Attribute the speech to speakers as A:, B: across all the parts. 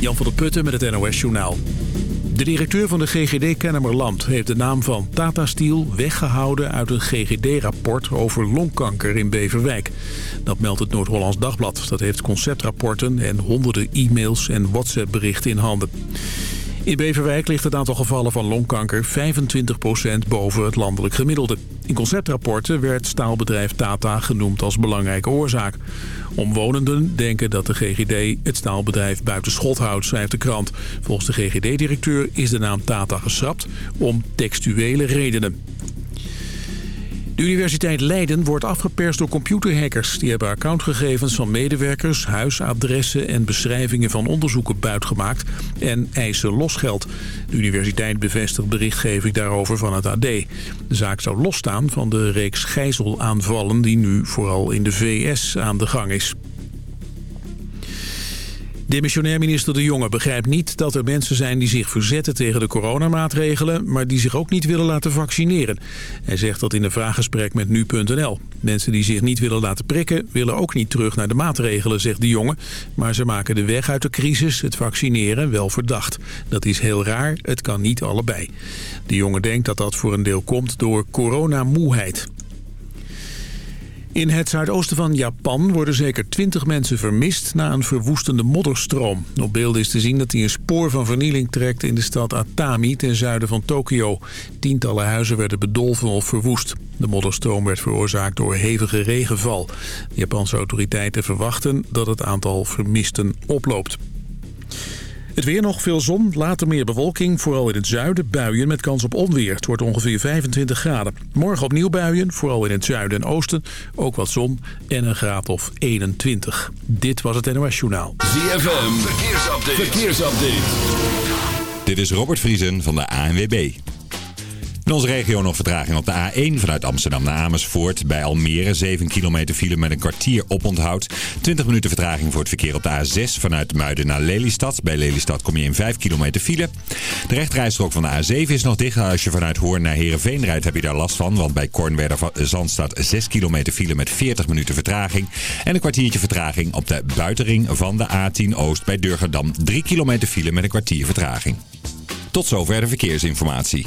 A: Jan van der Putten met het NOS Journaal. De directeur van de GGD Kennemerland heeft de naam van Tata Steel weggehouden uit een GGD-rapport over longkanker in Beverwijk. Dat meldt het Noord-Hollands Dagblad. Dat heeft conceptrapporten en honderden e-mails en WhatsApp-berichten in handen. In Beverwijk ligt het aantal gevallen van longkanker 25% boven het landelijk gemiddelde. In conceptrapporten werd staalbedrijf Tata genoemd als belangrijke oorzaak. Omwonenden denken dat de GGD het staalbedrijf buiten schot houdt, schrijft de krant. Volgens de GGD-directeur is de naam Tata geschrapt om textuele redenen. De Universiteit Leiden wordt afgeperst door computerhackers. Die hebben accountgegevens van medewerkers, huisadressen en beschrijvingen van onderzoeken buitgemaakt en eisen losgeld. De universiteit bevestigt berichtgeving daarover van het AD. De zaak zou losstaan van de reeks gijzelaanvallen die nu vooral in de VS aan de gang is. Demissionair minister De Jonge begrijpt niet dat er mensen zijn die zich verzetten tegen de coronamaatregelen, maar die zich ook niet willen laten vaccineren. Hij zegt dat in een vraaggesprek met Nu.nl. Mensen die zich niet willen laten prikken willen ook niet terug naar de maatregelen, zegt De Jonge. Maar ze maken de weg uit de crisis, het vaccineren, wel verdacht. Dat is heel raar, het kan niet allebei. De Jonge denkt dat dat voor een deel komt door coronamoeheid. In het zuidoosten van Japan worden zeker 20 mensen vermist na een verwoestende modderstroom. Op beelden is te zien dat hij een spoor van vernieling trekt in de stad Atami ten zuiden van Tokio. Tientallen huizen werden bedolven of verwoest. De modderstroom werd veroorzaakt door hevige regenval. De Japanse autoriteiten verwachten dat het aantal vermisten oploopt. Het weer nog veel zon, later meer bewolking. Vooral in het zuiden buien met kans op onweer. Het wordt ongeveer 25 graden. Morgen opnieuw buien, vooral in het zuiden en oosten. Ook wat zon en een graad of 21. Dit was het NOS Journaal.
B: ZFM, verkeersupdate. verkeersupdate.
C: Dit is Robert Vriesen van de ANWB. In onze regio nog vertraging op de A1 vanuit Amsterdam naar Amersfoort. Bij Almere 7 kilometer file met een kwartier oponthoud. 20 minuten vertraging voor het verkeer op de A6 vanuit Muiden naar Lelystad. Bij Lelystad kom je in 5 kilometer file. De rechterrijstrook van de A7 is nog dicht. Als je vanuit Hoorn naar Heerenveen rijdt heb je daar last van. Want bij Kornwerder Zandstad 6 kilometer file met 40 minuten vertraging. En een kwartiertje vertraging op de buitenring van de A10 Oost bij Durgerdam. 3 kilometer file met een kwartier vertraging. Tot zover de verkeersinformatie.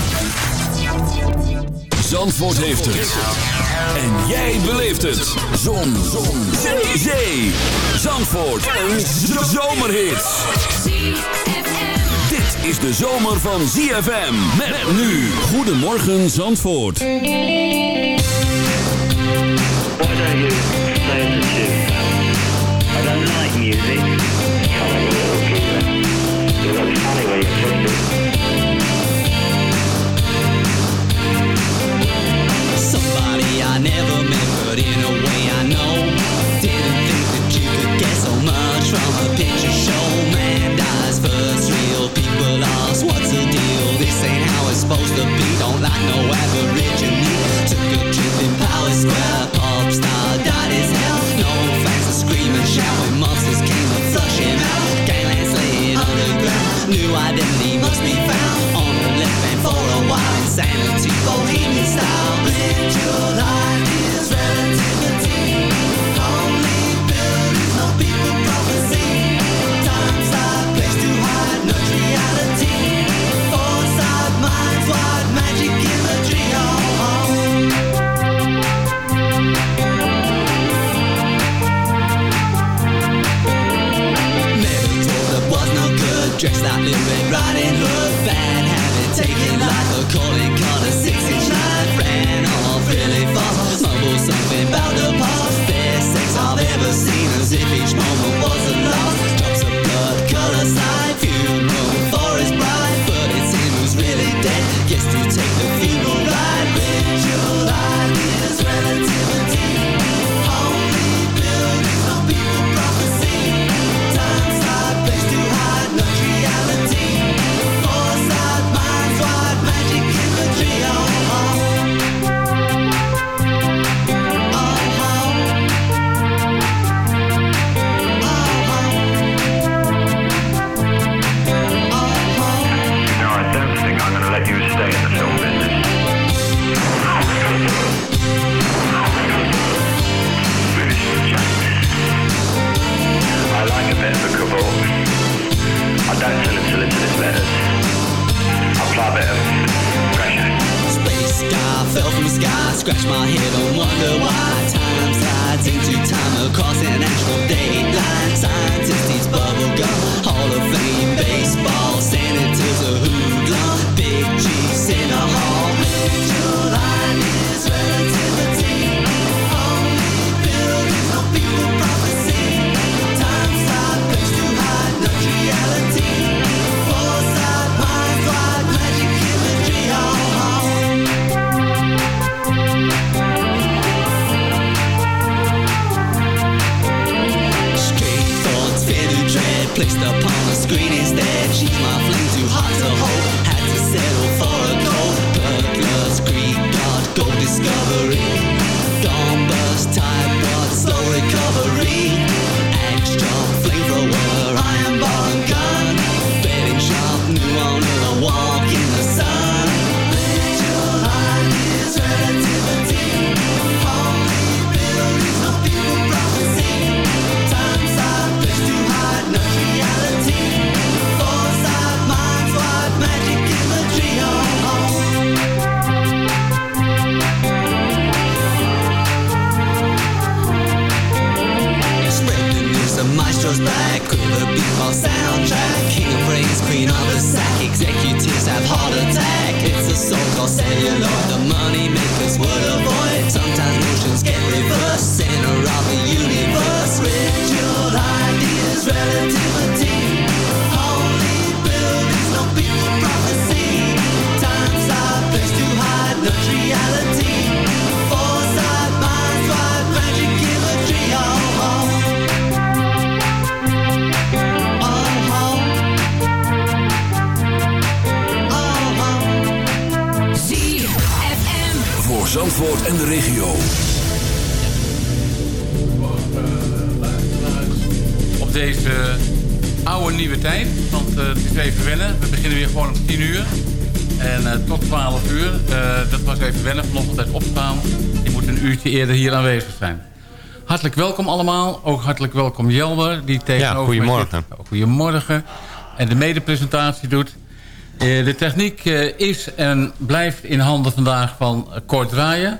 B: Zandvoort heeft het. En jij beleeft het. Zon. Zon. Zee. Zee. Zandvoort. Een zomerhit. Dit is de zomer van ZFM. Met nu. Goedemorgen Zandvoort.
D: I don't like.
E: But in a way I know. Scratch my head and wonder why time slides into time across an astral dateline. Scientist eats bubblegum, Hall of Fame baseball, senators a hoodlum, big G's in a hall. Mutual so-called celluloid The money makers would avoid Sometimes notions get reversed Center of the universe Ritual ideas, relativity
B: Zandvoort en de regio.
F: op deze oude nieuwe tijd. Want eh, het is even wennen. We beginnen weer gewoon om 10 uur. En eh, tot 12 uur. Eh, dat was even wennen vanochtend uit opstaan. Je moet een uurtje eerder hier aanwezig zijn. Hartelijk welkom allemaal. Ook hartelijk welkom Jelmer. Die tegenover mij
G: goedemorgen.
F: zit. Goedemorgen. En de medepresentatie doet. Eh, de techniek eh, is en blijft in handen vandaag van Kort Draaien.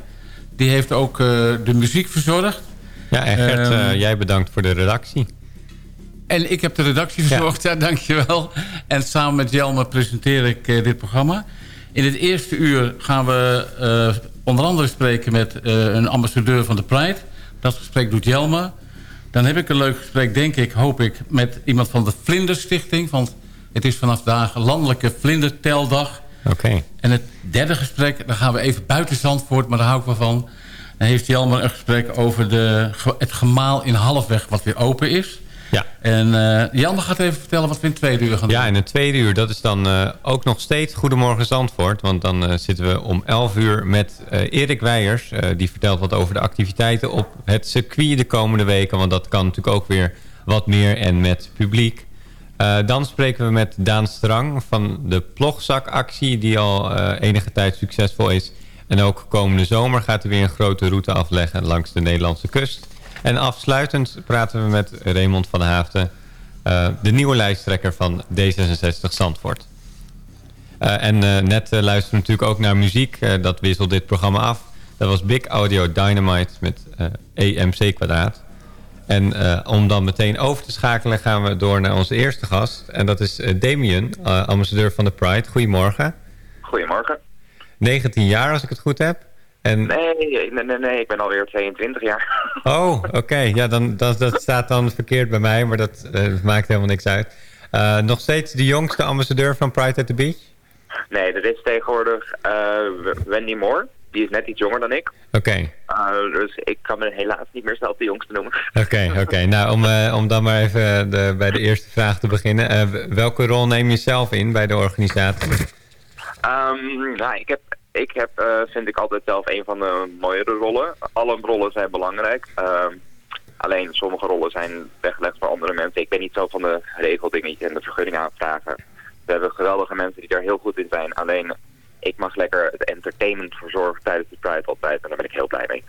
F: Die heeft ook eh, de muziek verzorgd.
G: Ja, en Gert,
F: Ehm,
G: eh, jij bedankt voor de redactie.
F: En ik heb de redactie verzorgd, ja. dankjewel. En samen met Jelmer presenteer ik eh, dit programma. In het eerste uur gaan we eh, onder andere spreken met eh, een ambassadeur van de Pride. Dat gesprek doet Jelmer. Dan heb ik een leuk gesprek, denk ik, hoop ik, met iemand van de Vlinderstichting. Want het is vanaf vandaag landelijke vlinderteldag.
G: Oké.
F: En het derde gesprek, dan gaan we even buiten Zandvoort, maar daar hou ik wel van. Dan heeft Jelmer een gesprek over de, het gemaal in Halfweg, wat weer open is.
G: Ja.
F: En Jelmer gaat even vertellen wat we in het tweede uur gaan doen.
G: Ja, in het tweede uur, dat is dan eh, ook nog steeds Goedemorgen Zandvoort. Want dan eh, zitten we om 11 uur met Erik Weijers. die vertelt wat over de activiteiten op het circuit de komende weken. Want dat kan natuurlijk ook weer wat meer en met publiek. Eh, dan spreken we met Daan Strang van de plogzakactie... die al eh, enige tijd succesvol is. En ook komende zomer gaat hij weer een grote route afleggen langs de Nederlandse kust. En afsluitend praten we met Raymond van Haafden... eh, de nieuwe lijsttrekker van D66 Zandvoort. En net uh, luisteren we natuurlijk ook naar muziek. Dat wisselt dit programma af. Dat was Big Audio Dynamite met EMC kwadraat. En eh, om dan meteen over te schakelen gaan we door naar onze eerste gast. En dat is eh, Damien, eh, ambassadeur van de Pride. Goedemorgen.
H: Goedemorgen.
G: 19 jaar als ik het goed heb. En,
H: Nee, nee, nee, nee, ik ben alweer 22 jaar.
G: Oh, oké. Ja, dan, dat, dat staat dan verkeerd bij mij, maar dat maakt helemaal niks uit. Nog steeds de jongste ambassadeur van Pride at the Beach?
H: Nee, dat is tegenwoordig Wendy Moore. Die is net iets jonger dan ik.
G: Oké.
H: Uh, dus ik kan me helaas niet meer zelf de jongste noemen.
G: Oké, oké. Nou, om, uh, om dan maar even de, bij de eerste vraag te beginnen. Uh, welke rol neem je zelf in bij de organisatie?
H: Um, nou, ik heb, ik heb vind ik altijd zelf een van de mooiere rollen. Alle rollen zijn belangrijk. Um, alleen sommige rollen zijn weggelegd voor andere mensen. Ik ben niet zo van de regeldingetjes en de vergunning aanvragen. We hebben geweldige mensen die daar heel goed in zijn. Alleen ik mag lekker het entertainment verzorgen tijdens de Pride altijd. En daar ben ik heel blij mee.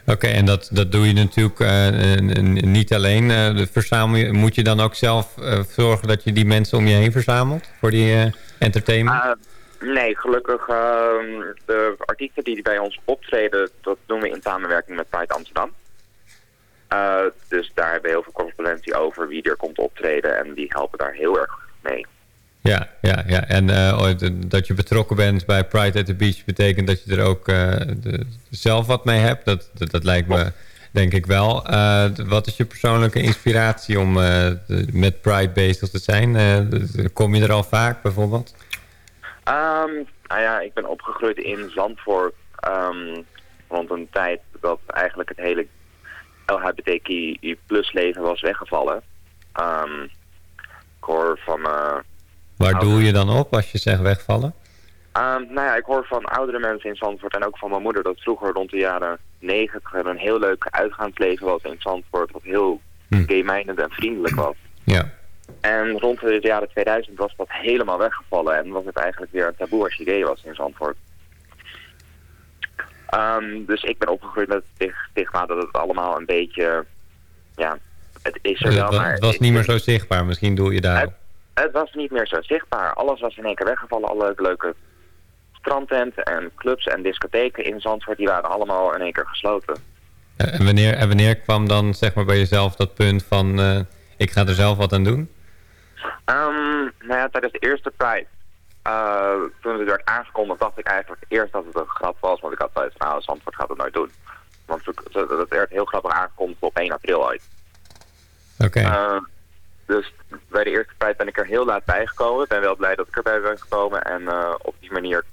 G: Oké, okay, en dat, dat doe je natuurlijk uh, niet alleen. Uh, de verzamel, moet je dan ook zelf uh, zorgen dat je die mensen om je heen verzamelt voor die entertainment?
H: Nee, gelukkig ehm, de artiesten die bij ons optreden, dat doen we in samenwerking met Pride Amsterdam. Eh, dus daar hebben we heel veel correspondentie over wie er komt optreden en die helpen daar heel erg mee.
G: Ja, ja, ja. en eh, ooit, dat je betrokken bent bij Pride at the Beach betekent dat je er ook eh, zelf wat mee hebt. Dat, dat, lijkt me denk ik wel. Eh, wat is je persoonlijke inspiratie om eh, met Pride bezig te zijn? Eh, kom je er al vaak bijvoorbeeld?
H: Ehm, nou ja, ik ben opgegroeid in Zandvoort ehm, rond een tijd dat eigenlijk het hele LHBTQI plus leven was weggevallen. Ehm, ik hoor van...
G: Waar doe je dan op als je zegt wegvallen?
H: Ehm, nou ja, ik hoor van oudere mensen in Zandvoort en ook van mijn moeder dat vroeger rond de jaren 90 er een heel leuk uitgaansleven was in Zandvoort. Wat heel
G: Hm.
H: gay-minded en vriendelijk was.
G: Ja,
H: En rond de jaren 2000 was dat helemaal weggevallen en was het eigenlijk weer een taboe als je gay was in Zandvoort. Ehm, dus ik ben opgegroeid met het stigma dat het allemaal een beetje, ja, het is er
G: het
H: wel, maar
G: het was niet meer zo zichtbaar. Misschien doe je daarop.
H: Het was niet meer zo zichtbaar. Alles was in één keer weggevallen. Alle leuke strandtenten en clubs en discotheken in Zandvoort, die waren allemaal in één keer gesloten.
G: Eh, En wanneer, en wanneer kwam dan zeg maar bij jezelf dat punt van... eh, ik ga er zelf wat aan doen?
H: Ehm, nou ja, tijdens de eerste Pride, eh, toen het werd aangekondigd, dacht ik eigenlijk eerst dat het een grap was. Want ik had thuis van, nou, Zandvoort gaat het nooit doen. Want het, werd heel grappig aangekondigd op 1 april uit.
G: Oké,
H: dus bij de eerste Pride ben ik er heel laat bij gekomen. Ik ben wel blij dat ik erbij ben gekomen. En eh, op die manier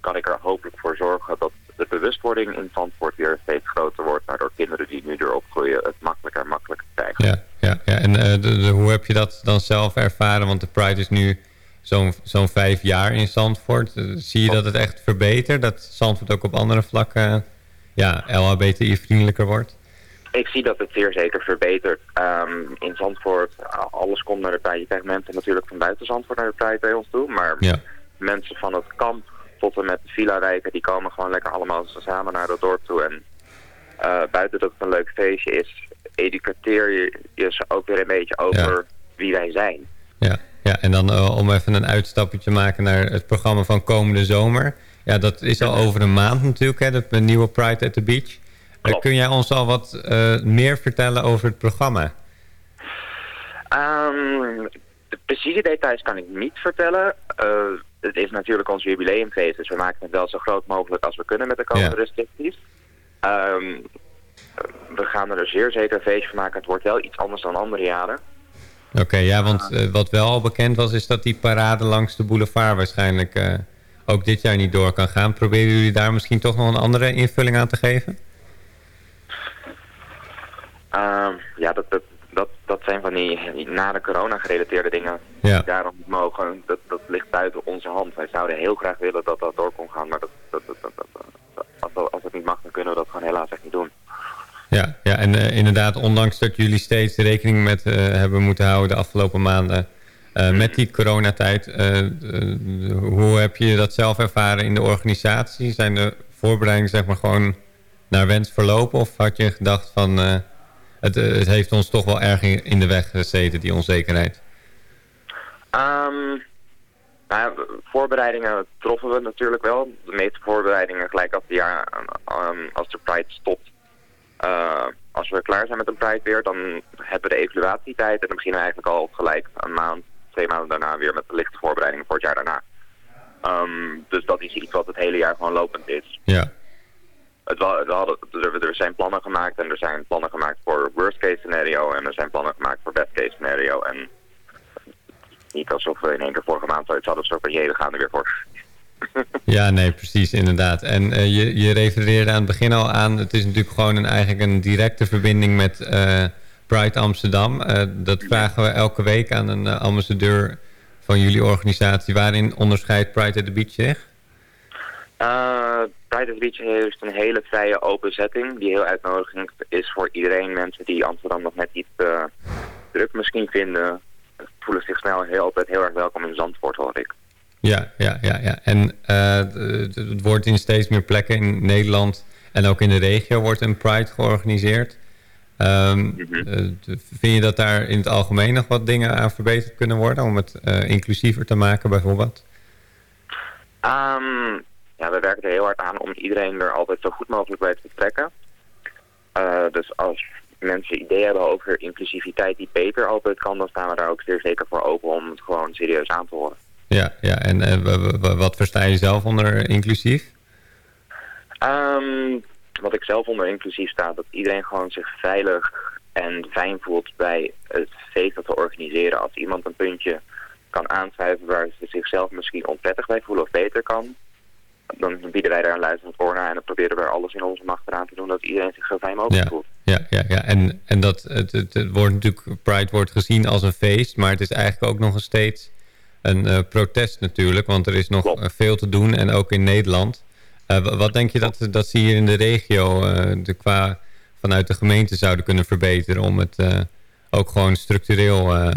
H: kan ik er hopelijk voor zorgen dat de bewustwording in Zandvoort weer steeds groter wordt. Waardoor kinderen die nu erop groeien het makkelijker en makkelijker krijgen.
G: ja, ja, ja. En eh, hoe heb je dat dan zelf ervaren? Want de Pride is nu zo'n vijf jaar in Zandvoort. Eh, zie je dat het echt verbetert? Dat Zandvoort ook op andere vlakken ja, LHBTI-vriendelijker wordt?
H: Ik zie dat het zeer zeker verbetert. Ehm, in Zandvoort, alles komt naar de Pride. Je krijgt mensen natuurlijk van buiten Zandvoort naar de Pride bij ons toe. Maar
G: Ja,
H: mensen van het kamp tot en met de villa-wijken, die komen gewoon lekker allemaal samen naar dat dorp toe. En eh, buiten dat het een leuk feestje is, educateer je je ze ook weer een beetje over wie wij zijn.
G: ja, ja. En dan eh, om even een uitstapje te maken naar het programma van komende zomer. Ja, dat is al over een maand natuurlijk, hè, de nieuwe Pride at the Beach.
H: Klopt.
G: kun jij ons al wat eh, meer vertellen over het programma?
H: Ehm, de precieze details kan ik niet vertellen. Eh, het is natuurlijk ons jubileumfeest, dus we maken het wel zo groot mogelijk als we kunnen met de komende restricties. Ehm, we gaan er zeer zeker een feestje van maken. Het wordt wel iets anders dan andere jaren.
G: Oké, ja, want eh, wat wel al bekend was... is dat die parade langs de boulevard waarschijnlijk ook dit jaar niet door kan gaan. Proberen jullie daar misschien toch nog een andere invulling aan te geven?
H: Ehm, ja, dat, dat, dat, dat zijn van die, die na de corona gerelateerde dingen.
G: Ja.
H: die Daarom niet mogen, dat, dat ligt buiten onze hand. Wij zouden heel graag willen dat dat door kon gaan, maar dat, dat, dat, dat, als, dat, als dat niet mag, dan kunnen we dat gewoon helaas echt niet doen.
G: Ja, ja en eh, inderdaad, ondanks dat jullie steeds rekening met eh, hebben moeten houden de afgelopen maanden... eh, met die coronatijd, hoe heb je dat zelf ervaren in de organisatie? Zijn de voorbereidingen zeg maar gewoon naar wens verlopen? Of had je gedacht van, het, eh, het heeft ons toch wel erg in, de weg gezeten, die onzekerheid?
H: Ehm, nou ja, voorbereidingen troffen we natuurlijk wel. De meeste voorbereidingen gelijk als, het jaar, als de Pride stopt. Eh, als we klaar zijn met een Pride weer, dan hebben we de evaluatietijd. En dan beginnen we eigenlijk al gelijk een maand, twee maanden daarna weer met de lichte voorbereidingen voor het jaar daarna. Ehm, dus dat is iets wat het hele jaar gewoon lopend is.
G: Ja,
H: Het, we hadden, er, zijn plannen gemaakt en er zijn plannen gemaakt voor worst case scenario en er zijn plannen gemaakt voor best case scenario. En niet alsof we in één keer vorige maand zoiets hadden, zo van jee, we gaan er weer voor.
G: ja nee, precies, inderdaad. En eh, je, je refereerde aan het begin al aan, het is natuurlijk gewoon een, eigenlijk een directe verbinding met eh, Pride Amsterdam. Eh, dat vragen we elke week aan een ambassadeur van jullie organisatie. Waarin onderscheidt Pride at the Beach zich?
H: Pride the Beach heeft een hele vrije open setting die heel uitnodigend is voor iedereen. Mensen die Amsterdam nog net iets eh, druk misschien vinden, voelen zich snel heel, altijd heel erg welkom in Zandvoort, hoor ik.
G: Ja, ja, ja. ja. En eh, het- wordt in steeds meer plekken in Nederland en ook in de regio wordt een Pride georganiseerd. Ehm, eh, vind je dat daar in het algemeen nog wat dingen aan verbeterd kunnen worden om het inclusiever te maken bijvoorbeeld?
H: Ehm, ja, we werken er heel hard aan om iedereen er altijd zo goed mogelijk bij te betrekken. Eh, dus als mensen ideeën hebben over inclusiviteit die beter altijd kan, dan staan we daar ook zeer zeker voor open om het gewoon serieus aan te horen.
G: Ja, ja. en w- wat versta je zelf onder inclusief?
H: Ehm, wat ik zelf onder inclusief sta, dat iedereen gewoon zich veilig en fijn voelt bij het feest dat we organiseren. Als iemand een puntje kan aanschuiven waar ze zichzelf misschien onprettig bij voelen of beter kan, dan bieden wij daar een luisterend oor naar en dan proberen we er alles in onze macht eraan te doen dat iedereen zich zo fijn mogelijk
G: Ja,
H: voelt.
G: ja, ja, ja. En, en dat, het, het, het wordt natuurlijk, Pride wordt gezien als een feest, maar het is eigenlijk ook nog steeds een eh, protest natuurlijk, want er is nog
H: Klopt.
G: eh, veel te doen en ook in Nederland. Eh, wa- wat denk je dat, dat ze hier in de regio de, qua vanuit de gemeente zouden kunnen verbeteren om het ook gewoon structureel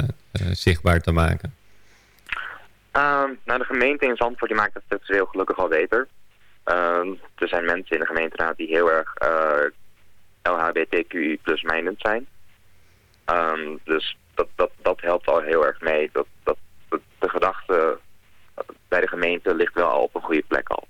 G: zichtbaar te maken?
H: Ehm, nou, de gemeente in Zandvoort die maakt het structureel gelukkig al beter. Ehm, er zijn mensen in de gemeenteraad die heel erg eh LHBTQI plus mijnend zijn. Ehm, dus dat, dat, dat helpt al heel erg mee. Dat, dat, dat de gedachte bij de gemeente ligt wel al op een goede plek al.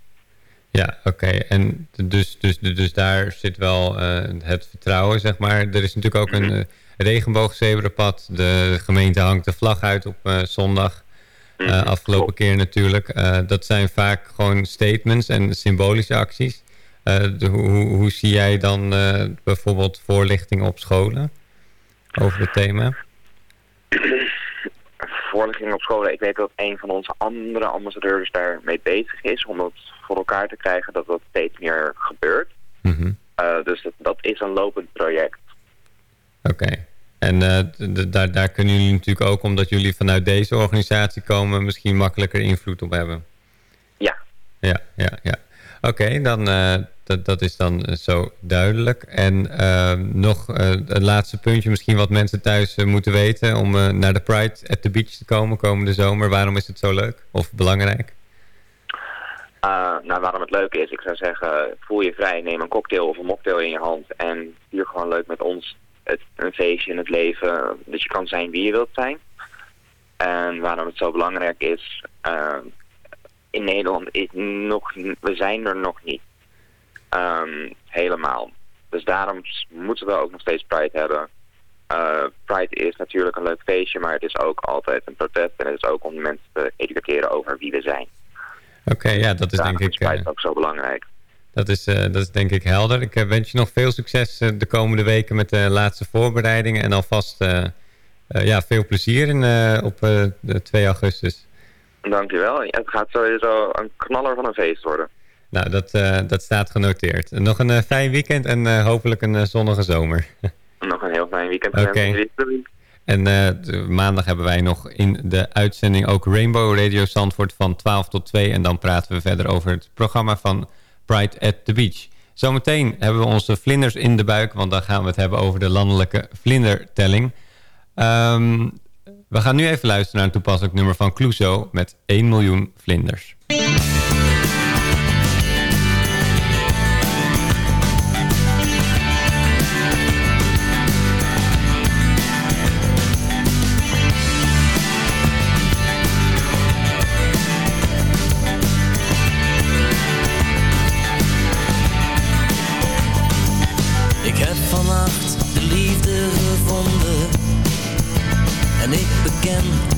G: Ja, oké. En dus, dus, dus daar zit wel eh, het vertrouwen, zeg maar. Er is natuurlijk ook een uh, regenboogzebrapad. De gemeente hangt de vlag uit op uh, zondag. Uh, afgelopen keer natuurlijk. Uh, dat zijn vaak gewoon statements en symbolische acties. Uh, de, hoe, hoe, zie jij dan bijvoorbeeld voorlichting op scholen over het thema?
H: Voorlichting op scholen. Ik weet dat een van onze andere ambassadeurs daarmee bezig is. Om dat voor elkaar te krijgen dat dat steeds meer gebeurt.
G: Mm
H: -hmm. dus dat, dat, is een lopend project.
G: Oké. Okay. En uh, daar, daar kunnen jullie natuurlijk ook, omdat jullie vanuit deze organisatie komen, misschien makkelijker invloed op hebben.
H: Ja.
G: Ja, ja, ja. Oké, okay, dan uh, dat, dat is dan zo duidelijk. En uh, nog het laatste puntje, misschien wat mensen thuis moeten weten om naar de Pride at the Beach te komen komende zomer. Waarom is het zo leuk of belangrijk?
H: Uh, nou, waarom het leuk is, ik zou zeggen, voel je vrij, neem een cocktail of een mocktail in je hand en vier gewoon leuk met ons het, een feestje in het leven, dat je kan zijn wie je wilt zijn. En waarom het zo belangrijk is, uh, in Nederland is nog, we zijn er nog niet um, helemaal. Dus daarom moeten we ook nog steeds Pride hebben. Uh, Pride is natuurlijk een leuk feestje, maar het is ook altijd een protest en het is ook om mensen te educeren over wie we zijn.
G: Oké, okay, ja, dat is
H: daarom
G: denk ik...
H: is Pride ook zo belangrijk.
G: Dat is, uh, dat is denk ik helder. Ik uh, wens je nog veel succes uh, de komende weken met de laatste voorbereidingen. En alvast ja, veel plezier in, op de 2 augustus.
H: Dankjewel. Ja, het gaat sowieso een knaller van een feest worden.
G: Nou, dat, dat staat genoteerd. Nog een fijn weekend en hopelijk een zonnige zomer.
H: nog een heel fijn weekend.
G: Oké. Okay. En maandag hebben wij nog in de uitzending ook Rainbow Radio Zandvoort van 12 tot 2. En dan praten we verder over het programma van Pride at the Beach. Zometeen hebben we onze vlinders in de buik, want dan gaan we het hebben over de landelijke vlindertelling. Um, we gaan nu even luisteren naar een toepasselijk nummer van Clouseau met 1 miljoen vlinders.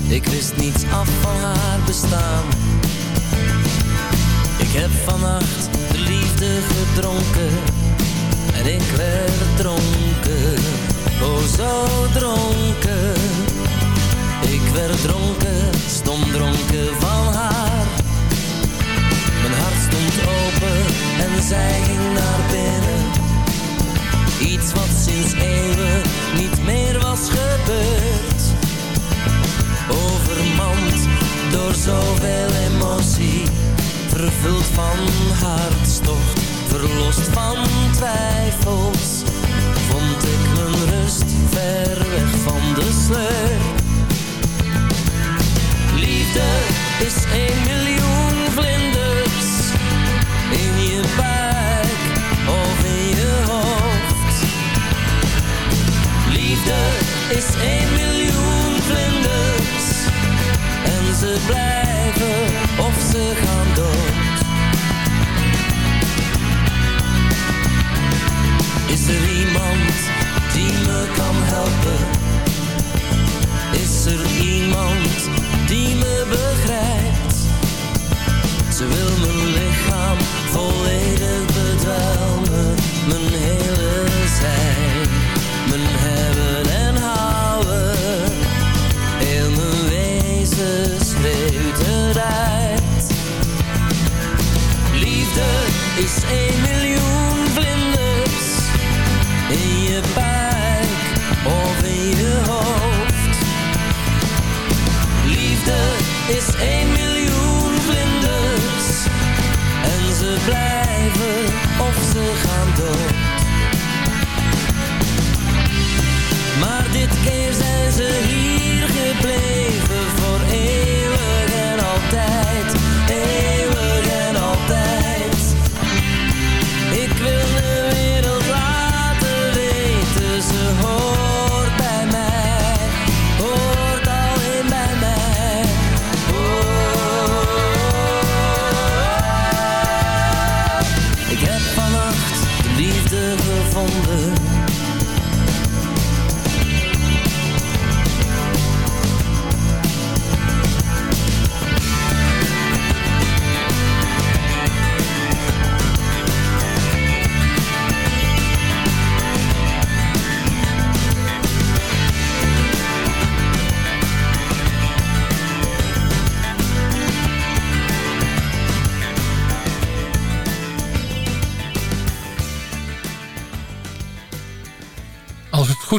I: Ik wist niets af van haar bestaan. Ik heb vannacht de liefde gedronken. En ik werd dronken. Oh, zo dronken. Ik werd dronken, stom dronken van haar. Mijn hart stond open en zij ging naar binnen. Iets wat sinds eeuwen niet meer was gebeurd door zoveel emotie. Vervuld van hartstocht, verlost van twijfels. Vond ik mijn rust ver weg van de sleur. Liefde is een miljoen vlinders in je buik of in je hoofd. Liefde is een ze blijven of ze gaan dood. Is er iemand die me kan helpen?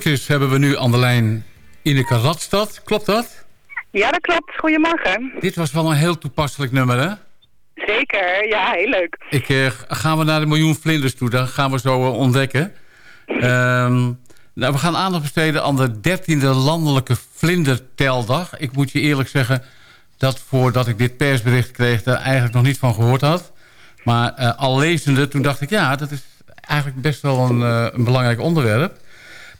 F: Goed is hebben we nu aan de lijn Ineke Radstad. Klopt dat?
J: Ja, dat klopt. Goedemorgen.
F: Dit was wel een heel toepasselijk nummer, hè?
J: Zeker, ja, heel leuk.
F: Ik, eh, gaan we naar de miljoen vlinders toe? Dat gaan we zo eh, ontdekken. Ehm, nou, we gaan aandacht besteden aan de 13e landelijke vlinderteldag. Ik moet je eerlijk zeggen dat voordat ik dit persbericht kreeg... daar eigenlijk nog niet van gehoord had. Maar eh, al lezende, toen dacht ik... ja, dat is eigenlijk best wel een, eh, een belangrijk onderwerp.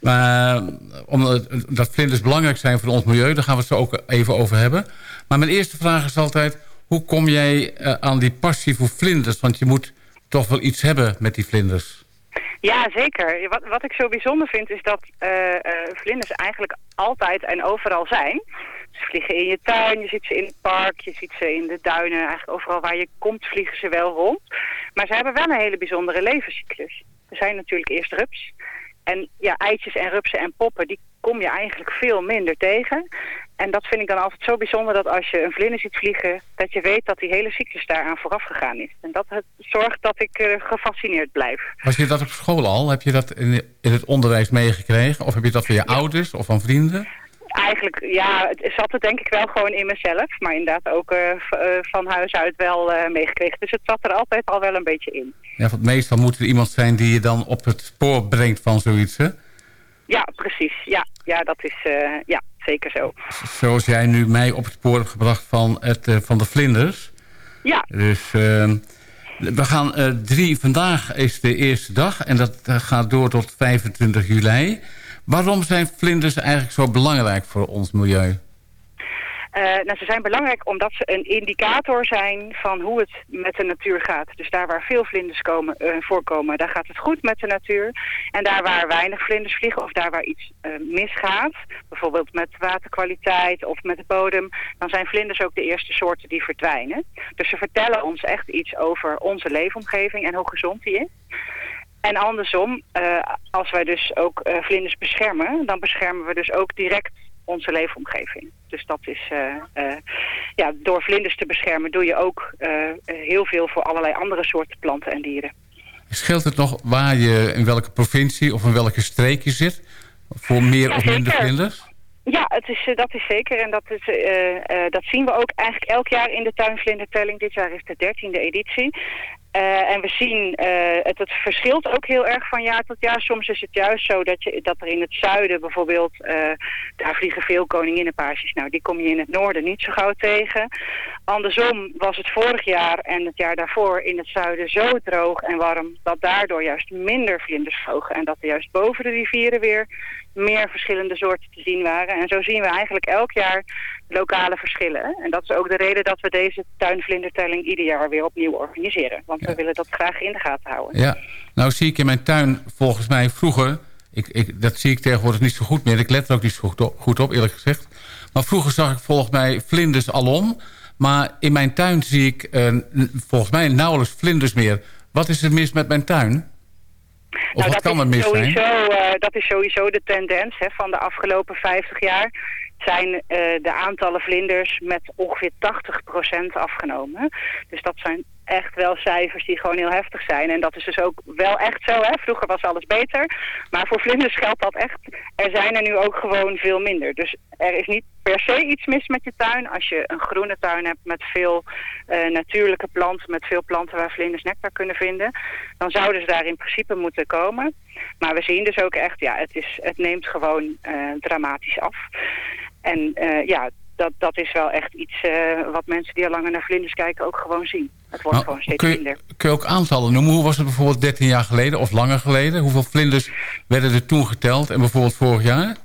F: Maar eh, omdat vlinders belangrijk zijn voor ons milieu... daar gaan we het zo ook even over hebben. Maar mijn eerste vraag is altijd... hoe kom jij eh, aan die passie voor vlinders? Want je moet toch wel iets hebben met die vlinders.
J: Ja, zeker. Wat, wat ik zo bijzonder vind is dat eh, eh, vlinders eigenlijk altijd en overal zijn. Ze vliegen in je tuin, je ziet ze in het park, je ziet ze in de duinen. Eigenlijk overal waar je komt vliegen ze wel rond. Maar ze hebben wel een hele bijzondere levenscyclus. Er zijn natuurlijk eerst rups. En ja, eitjes en rupsen en poppen, die kom je eigenlijk veel minder tegen. En dat vind ik dan altijd zo bijzonder dat als je een vlinder ziet vliegen... dat je weet dat die hele cyclus daaraan vooraf gegaan is. En dat het zorgt dat ik eh, gefascineerd blijf.
F: Was je dat op school al? Heb je dat in, in het onderwijs meegekregen? Of heb je dat van je ouders of van vrienden?
J: Eigenlijk, ja, het zat het denk ik wel gewoon in mezelf. Maar inderdaad ook eh, eh, van huis uit wel eh, meegekregen. Dus het zat er altijd al wel een beetje in.
F: Ja, want meestal moet er iemand zijn die je dan op het spoor brengt van zoiets, hè?
J: Ja, precies. Ja, ja dat is ja, zeker zo.
F: Zoals jij nu mij op het spoor hebt gebracht van, het, van de vlinders.
J: Ja,
F: Dus eh, we gaan drie... Vandaag is de eerste dag en dat gaat door tot 25 juli. Waarom zijn vlinders eigenlijk zo belangrijk voor ons milieu?
J: Eh, nou, ze zijn belangrijk omdat ze een indicator zijn van hoe het met de natuur gaat. Dus daar waar veel vlinders komen, eh, voorkomen, daar gaat het goed met de natuur. En daar waar weinig vlinders vliegen of daar waar iets eh, misgaat, bijvoorbeeld met waterkwaliteit of met de bodem, dan zijn vlinders ook de eerste soorten die verdwijnen. Dus ze vertellen ons echt iets over onze leefomgeving en hoe gezond die is. En andersom, eh, als wij dus ook eh, vlinders beschermen, dan beschermen we dus ook direct onze leefomgeving. Dus dat is, eh, ja, door vlinders te beschermen doe je ook heel veel voor allerlei andere soorten planten en dieren.
F: Scheelt het nog waar je, in welke provincie of in welke streek je zit? Voor meer
J: Ja,
F: of minder vlinders?
J: Ja, het is, dat is zeker. En dat, is, eh, dat zien we ook eigenlijk elk jaar in de tuinvlindertelling. Dit jaar is de dertiende editie. Eh, en we zien, eh, het, het verschilt ook heel erg van jaar tot jaar. Soms is het juist zo dat, je, dat er in het zuiden bijvoorbeeld, eh, daar vliegen veel koninginnenpaarsjes. Nou, die kom je in het noorden niet zo gauw tegen. Andersom was het vorig jaar en het jaar daarvoor in het zuiden zo droog en warm... dat daardoor juist minder vlinders vlogen. En dat er juist boven de rivieren weer meer verschillende soorten te zien waren. En zo zien we eigenlijk elk jaar lokale verschillen. En dat is ook de reden dat we deze tuinvlindertelling ieder jaar weer opnieuw organiseren. Want we willen dat graag in de gaten houden.
F: Ja, nou zie ik in mijn tuin volgens mij vroeger... Ik, ik, dat zie ik tegenwoordig niet zo goed meer. Ik let er ook niet zo goed op, goed op, eerlijk gezegd. Maar vroeger zag ik volgens mij vlinders alom. Maar in mijn tuin zie ik eh, volgens mij nauwelijks vlinders meer. Wat is er mis met mijn tuin? Of
J: Nou,
F: wat
J: dat
F: kan er
J: is
F: mis zijn?
J: sowieso, eh, dat is sowieso de tendens hè, van de afgelopen 50 jaar. Zijn eh, de aantallen vlinders met ongeveer 80% afgenomen. Dus dat zijn echt wel cijfers die gewoon heel heftig zijn. En dat is dus ook wel echt zo. Hè? Vroeger was alles beter. Maar voor vlinders geldt dat echt. Er zijn er nu ook gewoon veel minder. Dus er is niet per se iets mis met je tuin. Als je een groene tuin hebt met veel eh, natuurlijke planten, met veel planten waar vlinders nectar kunnen vinden, dan zouden ze daar in principe moeten komen. Maar we zien dus ook echt, ja, het, is, het neemt gewoon eh, dramatisch af. En eh, ja, dat, dat is wel echt iets eh, wat mensen die al langer naar vlinders kijken ook gewoon zien. Het wordt
F: Nou,
J: gewoon steeds
F: kun,
J: minder.
F: kun je ook aantallen noemen? Hoe was het bijvoorbeeld 13 jaar geleden of langer geleden? Hoeveel vlinders werden er toen geteld en bijvoorbeeld vorig jaar?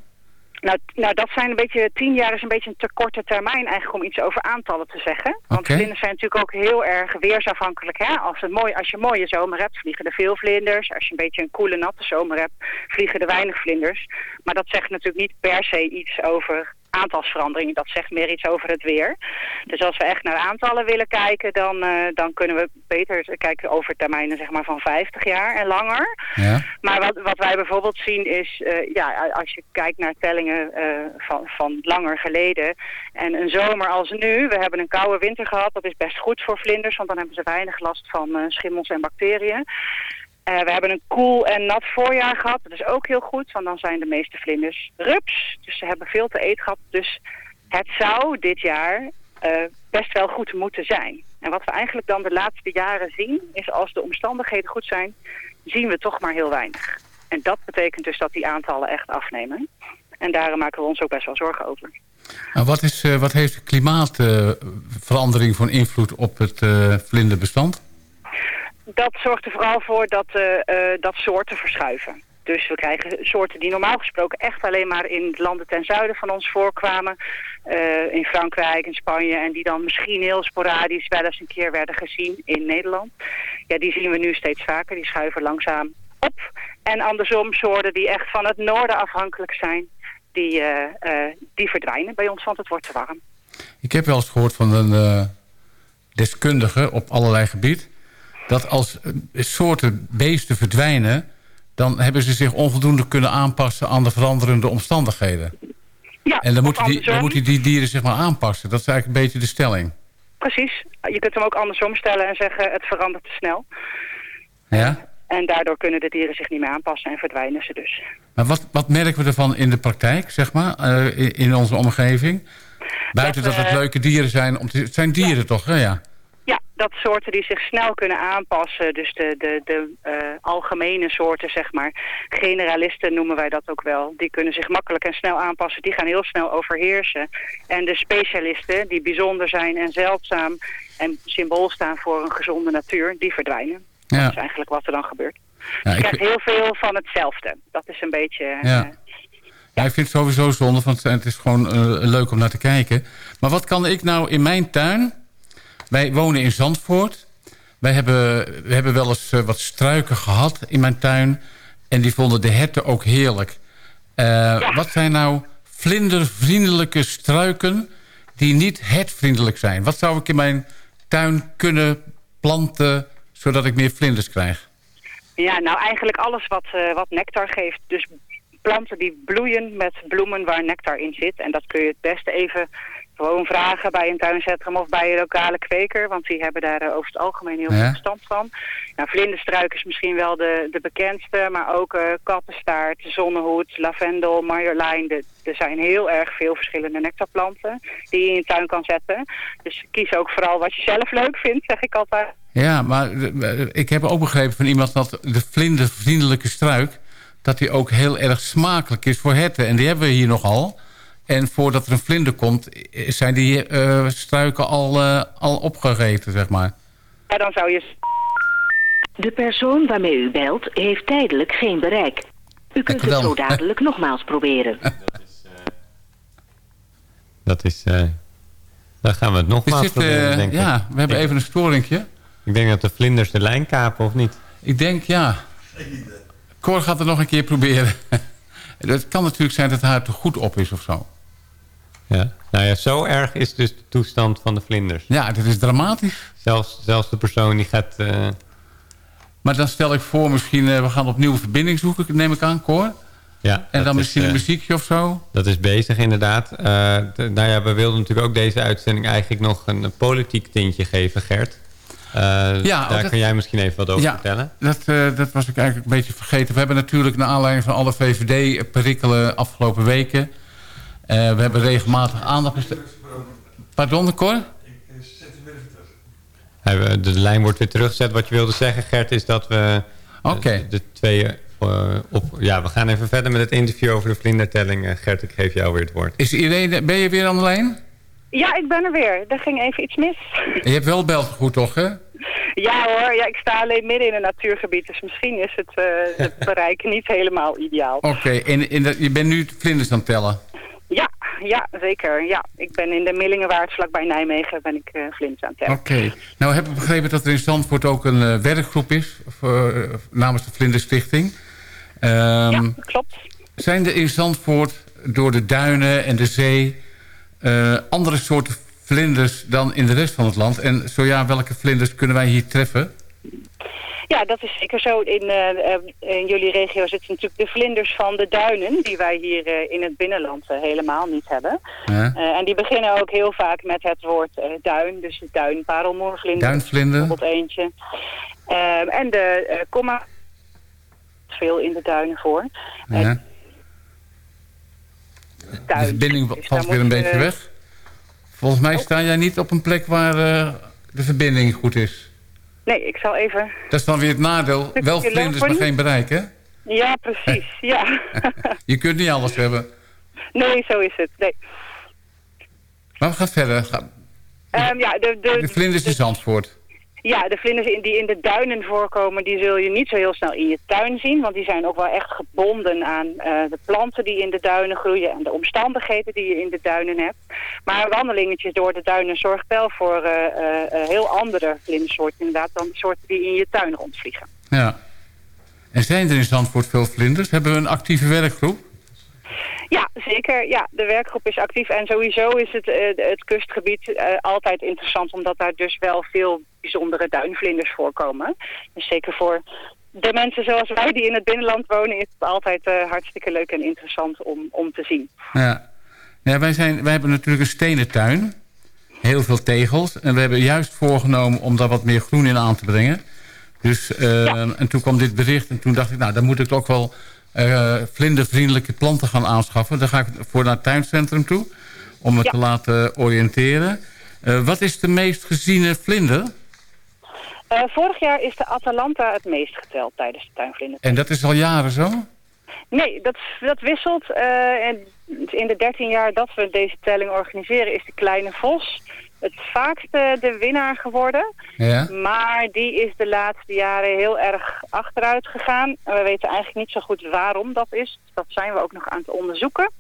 J: Nou, nou, dat zijn een beetje, tien jaar is een beetje een te korte termijn eigenlijk om iets over aantallen te zeggen. Want vlinders zijn natuurlijk ook heel erg weersafhankelijk. Hè? Als, het mooi, als je een mooie zomer hebt, vliegen er veel vlinders. Als je een beetje een koele, natte zomer hebt, vliegen er weinig vlinders. Maar dat zegt natuurlijk niet per se iets over aantalsverandering. Dat zegt meer iets over het weer. Dus als we echt naar aantallen willen kijken, dan, eh, dan kunnen we beter kijken over termijnen zeg maar, van 50 jaar en langer.
F: Ja.
J: Maar wat, wat wij bijvoorbeeld zien is, eh, ja, als je kijkt naar tellingen eh, van, van langer geleden. En een zomer als nu, we hebben een koude winter gehad. Dat is best goed voor vlinders, want dan hebben ze weinig last van schimmels en bacteriën. Eh, we hebben een koel en nat voorjaar gehad. Dat is ook heel goed, want dan zijn de meeste vlinders rups. Dus ze hebben veel te eten gehad. Dus het zou dit jaar eh, best wel goed moeten zijn. En wat we eigenlijk dan de laatste jaren zien, is als de omstandigheden goed zijn, zien we toch maar heel weinig. En dat betekent dus dat die aantallen echt afnemen. En daar maken we ons ook best wel zorgen over.
F: Nou, wat, is, eh, wat heeft de klimaatverandering voor invloed op het vlinderbestand?
J: Dat zorgt er vooral voor dat, eh, eh, dat soorten verschuiven. Dus we krijgen soorten die normaal gesproken echt alleen maar in landen ten zuiden van ons voorkwamen. eh, in Frankrijk, in Spanje. En die dan misschien heel sporadisch wel eens een keer werden gezien in Nederland. Ja, die zien we nu steeds vaker. Die schuiven langzaam op. En andersom soorten die echt van het noorden afhankelijk zijn. Die, die verdwijnen bij ons, want het wordt te warm.
F: Ik heb wel eens gehoord van een deskundige op allerlei gebied... dat als eh, soorten beesten verdwijnen... dan hebben ze zich onvoldoende kunnen aanpassen aan de veranderende omstandigheden.
J: Ja,
F: En dan moeten die, dan moeten die dieren zich maar aanpassen. Dat is eigenlijk een beetje de stelling.
J: Precies. Je kunt hem ook andersom stellen en zeggen het verandert te snel.
F: Ja?
J: En daardoor kunnen de dieren zich niet meer aanpassen en verdwijnen ze dus.
F: Maar wat, wat merken we ervan in de praktijk, zeg maar, eh, in, in onze omgeving? Buiten dat,
J: Dat,
F: het leuke dieren zijn. Om te, het zijn dieren toch, hè? Ja.
J: Ja, dat soorten die zich snel kunnen aanpassen. Dus de, de, de eh, algemene soorten, zeg maar. Generalisten noemen wij dat ook wel. Die kunnen zich makkelijk en snel aanpassen. Die gaan heel snel overheersen. En de specialisten, die bijzonder zijn en zeldzaam... en symbool staan voor een gezonde natuur, die verdwijnen.
F: Ja.
J: Dat is eigenlijk wat er dan gebeurt.
F: Ja,
J: je
F: ik,
J: krijgt heel veel van hetzelfde. Dat is een beetje... eh,
F: ja. ja, ik vind het sowieso zonde, want het is gewoon eh, leuk om naar te kijken. Maar wat kan ik nou in mijn tuin... Wij wonen in Zandvoort. Wij hebben, we hebben wel eens eh, wat struiken gehad in mijn tuin. En die vonden de herten ook heerlijk. Eh, Wat zijn nou vlindervriendelijke struiken die niet hertvriendelijk zijn? Wat zou ik in mijn tuin kunnen planten zodat ik meer vlinders krijg?
J: Ja, nou eigenlijk alles wat, eh, wat nectar geeft. Dus planten die bloeien met bloemen waar nectar in zit. En dat kun je het beste even gewoon vragen bij een tuincentrum of bij een lokale kweker. Want die hebben daar eh, over het algemeen heel
K: Ja.
J: veel verstand van. Nou, vlinderstruik is misschien wel de, de bekendste. Maar ook eh kappenstaart, zonnehoed, lavendel, marjolein. De- Er zijn heel erg veel verschillende nectarplanten die je in je tuin kan zetten. Dus kies ook vooral wat je zelf leuk vindt, zeg ik altijd.
F: Ja, maar eh, ik heb ook begrepen van iemand dat de vlindervriendelijke struik... dat die ook heel erg smakelijk is voor herten. En die hebben we hier nogal. En voordat er een vlinder komt, zijn die eh, struiken al, eh, al opgegeten, zeg maar.
J: Ja, dan zou je
K: De persoon waarmee u belt heeft tijdelijk geen bereik. U kunt het zo dadelijk nogmaals proberen.
G: Dat is... eh daar gaan we het nogmaals proberen, denk ik.
F: ja, we hebben
G: Ik-
F: even een storingje.
G: Ik denk dat de vlinders de lijn kapen, of niet?
F: Ik denk, ja. Cor gaat het nog een keer proberen. Het kan natuurlijk zijn dat haar te goed op is of zo.
G: Ja. Nou ja, zo erg is dus de toestand van de vlinders.
F: Ja, dat is dramatisch.
G: Zelfs, zelfs de persoon die gaat... eh,
F: Maar dan stel ik voor, misschien, eh, we gaan opnieuw verbinding zoeken, neem ik aan, Cor.
G: ja,
F: En dan
G: is,
F: misschien een
G: eh,
F: muziekje of zo.
G: Dat is bezig inderdaad. Nou ja, we wilden natuurlijk ook deze uitzending eigenlijk nog een, politiek tintje geven, Gert. Eh,
F: Ja,
G: daar
F: dat-
G: kan jij misschien even wat over
F: ja,
G: vertellen.
F: Dat, dat was ik eigenlijk een beetje vergeten. We hebben natuurlijk naar aanleiding van alle VVD-perikelen afgelopen weken... eh, we hebben regelmatig aandacht besteed... Pardon, Cor?
G: Hij, eh, De lijn wordt weer teruggezet. Wat je wilde zeggen, Gert, is dat we eh,
F: Oké.
G: de twee eh, op... Ja, we gaan even verder met het interview over de vlindertelling. Gert, ik geef jou weer het woord.
F: Is Irene, ben je weer aan de lijn?
J: Ja, ik ben er weer. Er ging even iets mis.
F: Je hebt wel beltegoed, toch, hè?
J: Ja hoor, ja, ik sta alleen midden in een natuurgebied, dus misschien is het, eh, het bereik niet helemaal ideaal.
F: Oké, en, en dat- je bent nu vlinders aan het tellen?
J: Ja, zeker. Ja, ik ben in de Millingenwaard, vlakbij Nijmegen, ben ik vlinders aan het.
F: Oké. Nou heb ik begrepen dat er in Zandvoort ook een eh, werkgroep is... Voor, eh, namens de Vlinderstichting. Ehm,
J: Ja, klopt.
F: Zijn er in Zandvoort door de duinen en de zee... andere soorten vlinders dan in de rest van het land? En zo ja, welke vlinders kunnen wij hier treffen?
J: Ja, dat is zeker zo. In, eh, eh, in jullie regio zitten natuurlijk de vlinders van de duinen, die wij hier eh, in het binnenland helemaal niet hebben.
F: Ja.
J: En die beginnen ook heel vaak met het woord duin, dus de duin, parelmoervlinder.
F: Duinvlinder.
J: Bijvoorbeeld eentje. Ehm, en de komma veel in de duinen voor.
F: Ja. De verbinding
J: Dus
F: valt weer een beetje weg. Volgens mij sta jij niet op een plek waar de verbinding goed is.
J: Nee, ik zal even...
F: Dat is dan weer het nadeel. Wel vlinders, maar geen bereik, hè?
J: Ja, precies. ja.
F: Je kunt niet alles hebben.
J: nee, zo is het. Nee.
F: Maar we gaan verder. Ga-
J: Ehm, ja, de, de,
F: De vlinders in Zandvoort.
J: Ja, de vlinders in- die in de duinen voorkomen, die zul je niet zo heel snel in je tuin zien. Want die zijn ook wel echt gebonden aan eh, de planten die in de duinen groeien en de omstandigheden die je in de duinen hebt. Maar wandelingetjes door de duinen zorgt wel voor eh, heel andere vlindersoorten inderdaad dan de soorten die in je tuin rondvliegen.
F: Ja. En zijn er in Zandvoort veel vlinders? Hebben we een actieve werkgroep?
J: Ja, zeker. Ja, de werkgroep is actief. En sowieso is het, eh, het kustgebied eh, altijd interessant... omdat daar dus wel veel bijzondere duinvlinders voorkomen. Dus zeker voor de mensen zoals wij die in het binnenland wonen... is het altijd eh, hartstikke leuk en interessant om, om te zien.
F: Ja. ja wij, zijn, wij hebben natuurlijk een stenen tuin. Heel veel tegels. En we hebben juist voorgenomen om daar wat meer groen in aan te brengen. Dus, eh, En toen kwam dit bericht en toen dacht ik... nou, dan moet ik ook wel eh, vlindervriendelijke planten gaan aanschaffen. Dan ga ik voor naar het tuincentrum toe. Om me
J: Ja.
F: te laten oriënteren. Eh, wat is de meest geziene vlinder?
J: Eh, vorig jaar is de Atalanta het meest geteld tijdens de tuinvlinder.
F: En dat is al jaren zo?
J: Nee, dat, dat wisselt. En in de 13 jaar dat we deze telling organiseren is de kleine vos het vaakste de winnaar geworden.
F: Ja.
J: Maar die is de laatste jaren heel erg achteruit gegaan. En we weten eigenlijk niet zo goed waarom dat is. Dat zijn we ook nog aan het onderzoeken.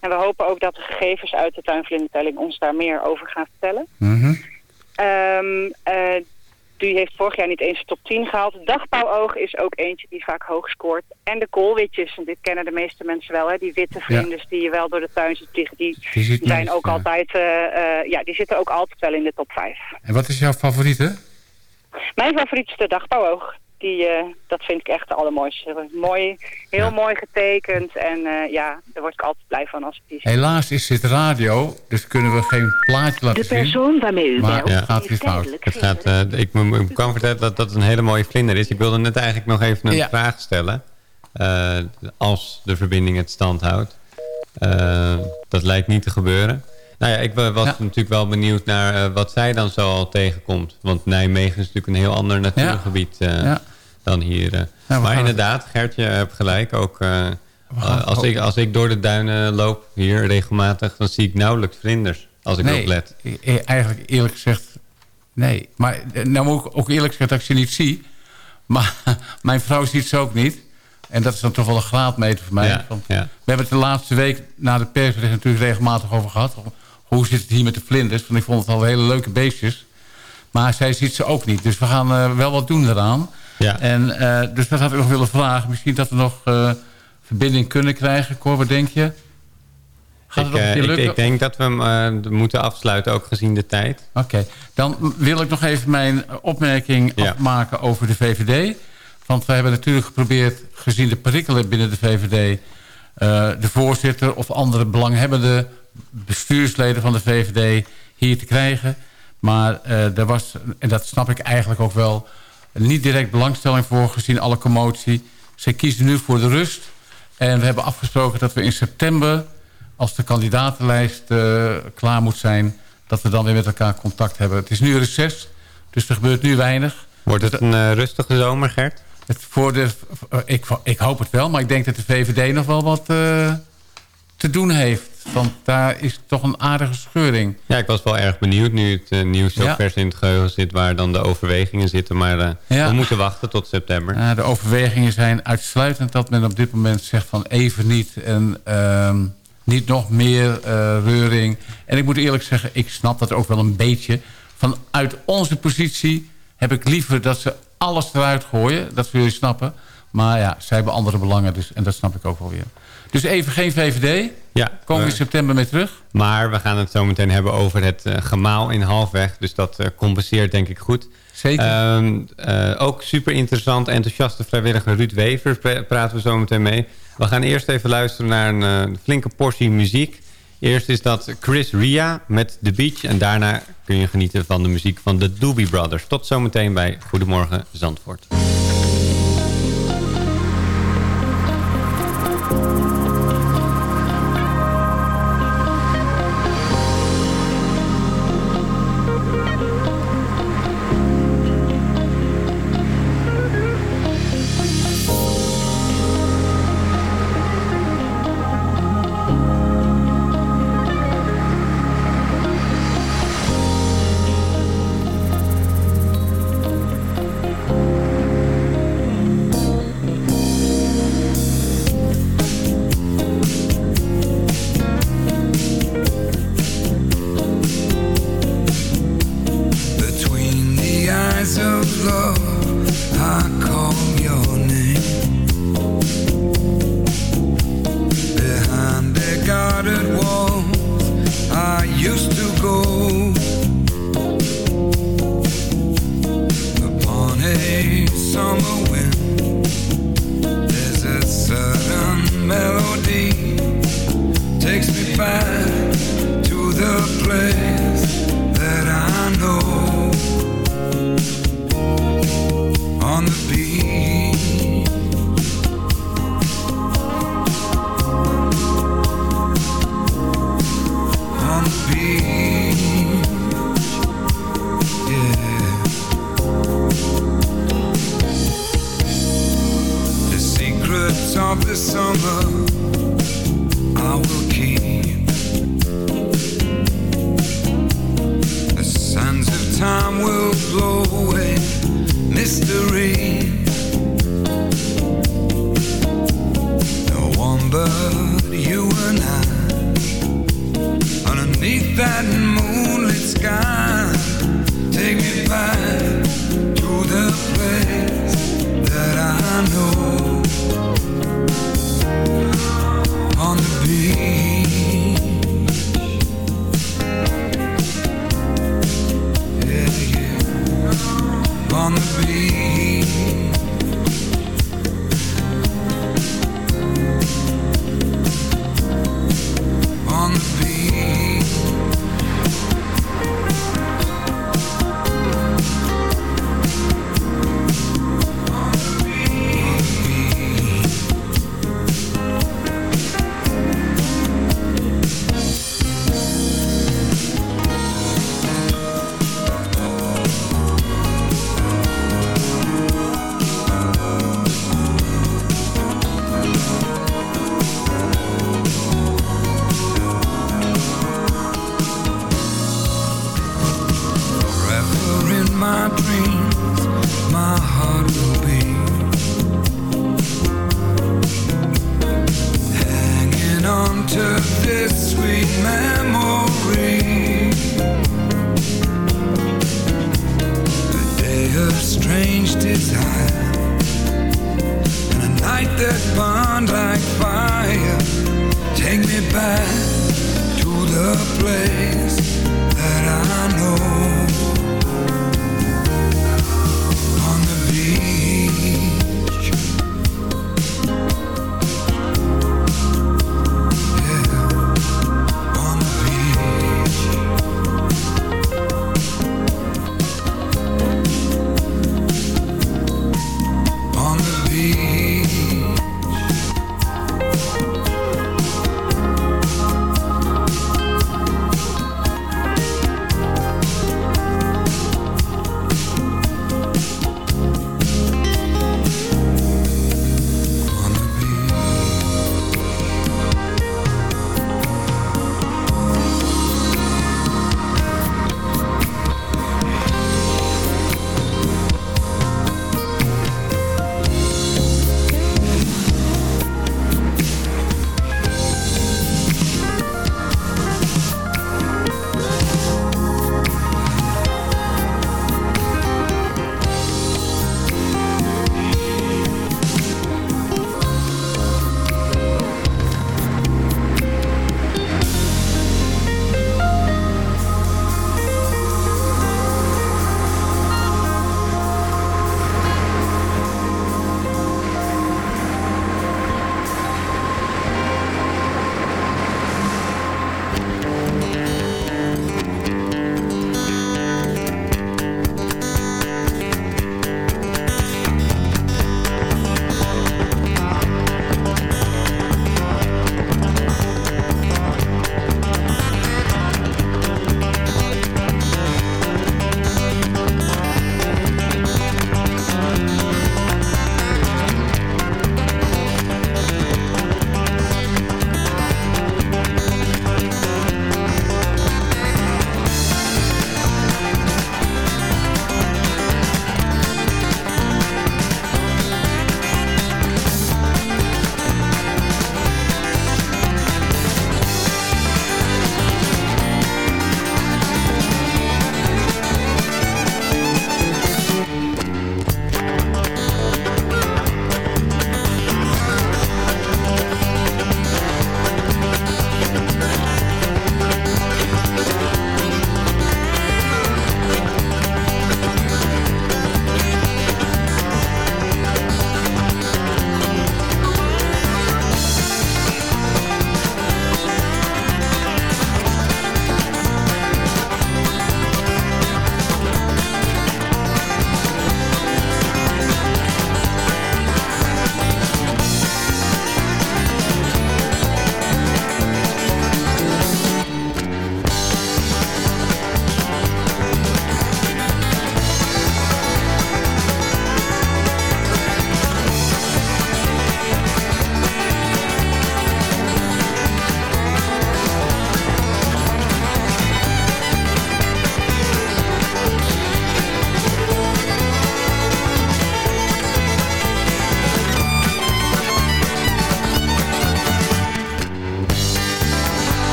J: En we hopen ook dat de gegevens uit de tuinvlindertelling ons daar meer over gaan vertellen.
F: Mhm.
J: Ehm, eh, die heeft vorig jaar niet eens de top 10 gehaald. Dagpauwoog is ook eentje die vaak hoog scoort. En de koolwitjes, en dit kennen de meeste mensen wel, hè, die witte vlinders die je wel door de tuin ziet vliegen, die, zijn ook
F: ja.
J: altijd, eh, eh, ja, die zitten ook altijd wel in de top 5.
F: En wat is jouw favoriete?
J: Mijn favoriet is de dagpauwoog. Die, eh, dat vind ik echt de allermooiste. Mooi, heel mooi getekend. En eh, ja, daar word ik altijd blij van als ik die zie.
F: Helaas is dit radio, dus kunnen we geen plaatje laten
K: De
F: zien.
K: persoon waarmee u
F: Maar
K: belt
F: het gaat weer fout.
G: Het gaat, eh, ik ik kan vertellen dat dat een hele mooie vlinder is. Ik wilde net eigenlijk nog even een
F: Ja.
G: vraag stellen. Eh, als de verbinding het stand houdt. Eh, dat lijkt niet te gebeuren. Nou ja, ik wa- was
F: Ja.
G: natuurlijk wel benieuwd naar eh, wat zij dan zo al tegenkomt. Want Nijmegen is natuurlijk een heel ander natuurgebied eh,
F: Ja.
G: dan hier. eh. Maar inderdaad, Gertje hebt gelijk. Ook, als, ik, als ik door de duinen loop hier regelmatig... dan zie ik nauwelijks vlinders. Als ik
F: nee,
G: erop let.
F: e- e- eigenlijk eerlijk gezegd, nee. Maar nou moet ik ook eerlijk zeggen dat ik ze niet zie. Maar mijn vrouw ziet ze ook niet. En dat is dan toch wel een graadmeter voor mij.
G: Ja,
F: Want
G: ja.
F: We hebben het de laatste week na de persbericht natuurlijk regelmatig over gehad. Hoe zit het hier met de vlinders? Want ik vond het al hele leuke beestjes. Maar zij ziet ze ook niet. Dus we gaan eh, wel wat doen eraan.
G: Ja.
F: En, eh, dus dat had ik nog willen vragen. Misschien dat we nog eh, verbinding kunnen krijgen. Cor, wat denk je? Gaat
G: Ik,
F: het nog een keer
G: ik,
F: lukken?
G: ik denk dat we hem moeten afsluiten, ook gezien de tijd.
F: Oké, dan wil ik nog even mijn opmerking
G: Ja.
F: afmaken over de VVD. Want we hebben natuurlijk geprobeerd, gezien de perikelen binnen de VVD... de voorzitter of andere belanghebbende bestuursleden van de VVD hier te krijgen. Maar eh er was, en dat snap ik eigenlijk ook wel... niet direct belangstelling voor gezien alle commotie. Zij kiezen nu voor de rust. En we hebben afgesproken dat we in september... als de kandidatenlijst eh, klaar moet zijn... dat we dan weer met elkaar contact hebben. Het is nu reces, dus er gebeurt nu weinig.
G: Wordt het een eh, rustige zomer, Gert?
F: Het voor de, ik, ik hoop het wel, maar ik denk dat de VVD nog wel wat te doen heeft. Want daar is toch een aardige scheuring.
G: Ja, ik was wel erg benieuwd nu het eh, nieuws zo
F: Ja.
G: vers in het geheugen zit... waar dan de overwegingen zitten. Maar eh,
F: Ja.
G: we moeten wachten tot september.
F: Uh, de overwegingen zijn uitsluitend dat men op dit moment zegt van even niet en ehm, niet nog meer eh, reuring. En ik moet eerlijk zeggen, ik snap dat ook wel een beetje. Vanuit onze positie heb ik liever dat ze alles eruit gooien. Dat zullen jullie snappen. Maar ja, zij hebben andere belangen dus, en dat snap ik ook wel weer. Dus even geen VVD.
G: Ja,
F: Komen we in september mee terug.
G: maar we gaan het zo meteen hebben over het eh, gemaal in halfweg. Dus dat eh, compenseert denk ik goed.
F: Zeker.
G: Ehm, eh, ook super interessant, enthousiaste vrijwilliger Ruud Wever pra- praten we zo meteen mee. We gaan eerst even luisteren naar een flinke portie muziek. Eerst is dat Chris Ria met The Beach. En daarna kun je genieten van de muziek van de Doobie Brothers. Tot zometeen bij Goedemorgen Zandvoort.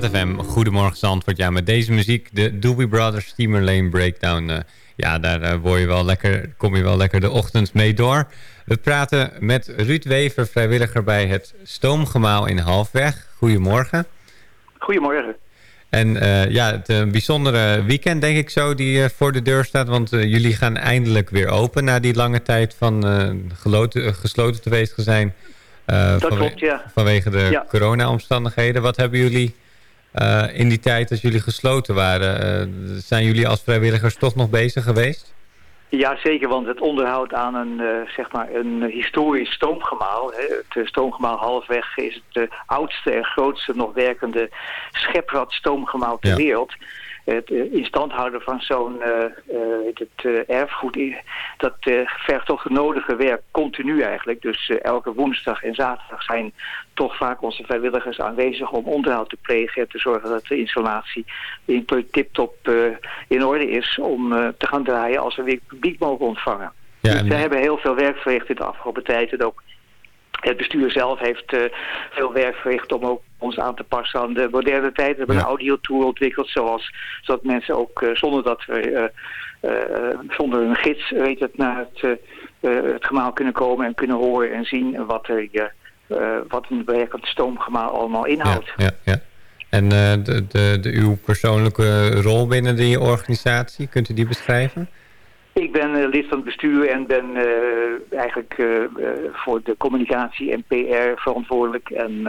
G: ZFM Goedemorgen Zandvoort. Ja, met deze muziek, de Doobie Brothers Steamer Lane Breakdown. eh, ja, daar eh, word je wel lekker, kom je wel lekker de ochtend mee door. We praten met Ruud Wever, vrijwilliger bij het Stoomgemaal in Halfweg. Goedemorgen.
L: Goedemorgen.
G: En eh, ja, het een bijzondere weekend denk ik zo die voor de deur staat. Want jullie gaan eindelijk weer open na die lange tijd van geloten, gesloten geweest te zijn. eh,
L: Dat
G: vanwe-
L: klopt, ja.
G: Vanwege de
L: Ja.
G: corona-omstandigheden. Wat hebben jullie eh, in die tijd dat jullie gesloten waren? eh, zijn jullie als vrijwilligers toch nog bezig geweest?
L: Ja, zeker, want het onderhoud aan een, eh, zeg maar een historisch stoomgemaal, hè, het stoomgemaal halfweg is het oudste en grootste nog werkende scheprad stoomgemaal ter
G: Ja.
L: wereld. Het uh, in stand houden van zo'n eh, eh, het, eh, erfgoed, dat eh, vergt toch het nodige werk, continu eigenlijk. Dus eh, elke woensdag en zaterdag zijn toch vaak onze vrijwilligers aanwezig om onderhoud te plegen en te zorgen dat de installatie in tip-top eh, in orde is om eh, te gaan draaien als we weer publiek mogen ontvangen.
G: Ja,
L: dus we hebben heel veel werk verricht in de afgelopen tijd en ook het bestuur zelf heeft eh, veel werk verricht om ook ons aan te passen aan de moderne tijd. We hebben
G: Ja.
L: een audiotool ontwikkeld zoals, zodat mensen ook eh, zonder dat we eh, zonder een gids weet het, naar het, het gemaal kunnen komen en kunnen horen en zien wat er wat een werkend stoomgemaal allemaal inhoudt.
G: Ja, ja. En de, de, de, uw persoonlijke rol binnen die organisatie, kunt u die beschrijven?
L: Ik ben eh, lid van het bestuur en ben eh, eigenlijk eh, voor de communicatie en PR verantwoordelijk. En,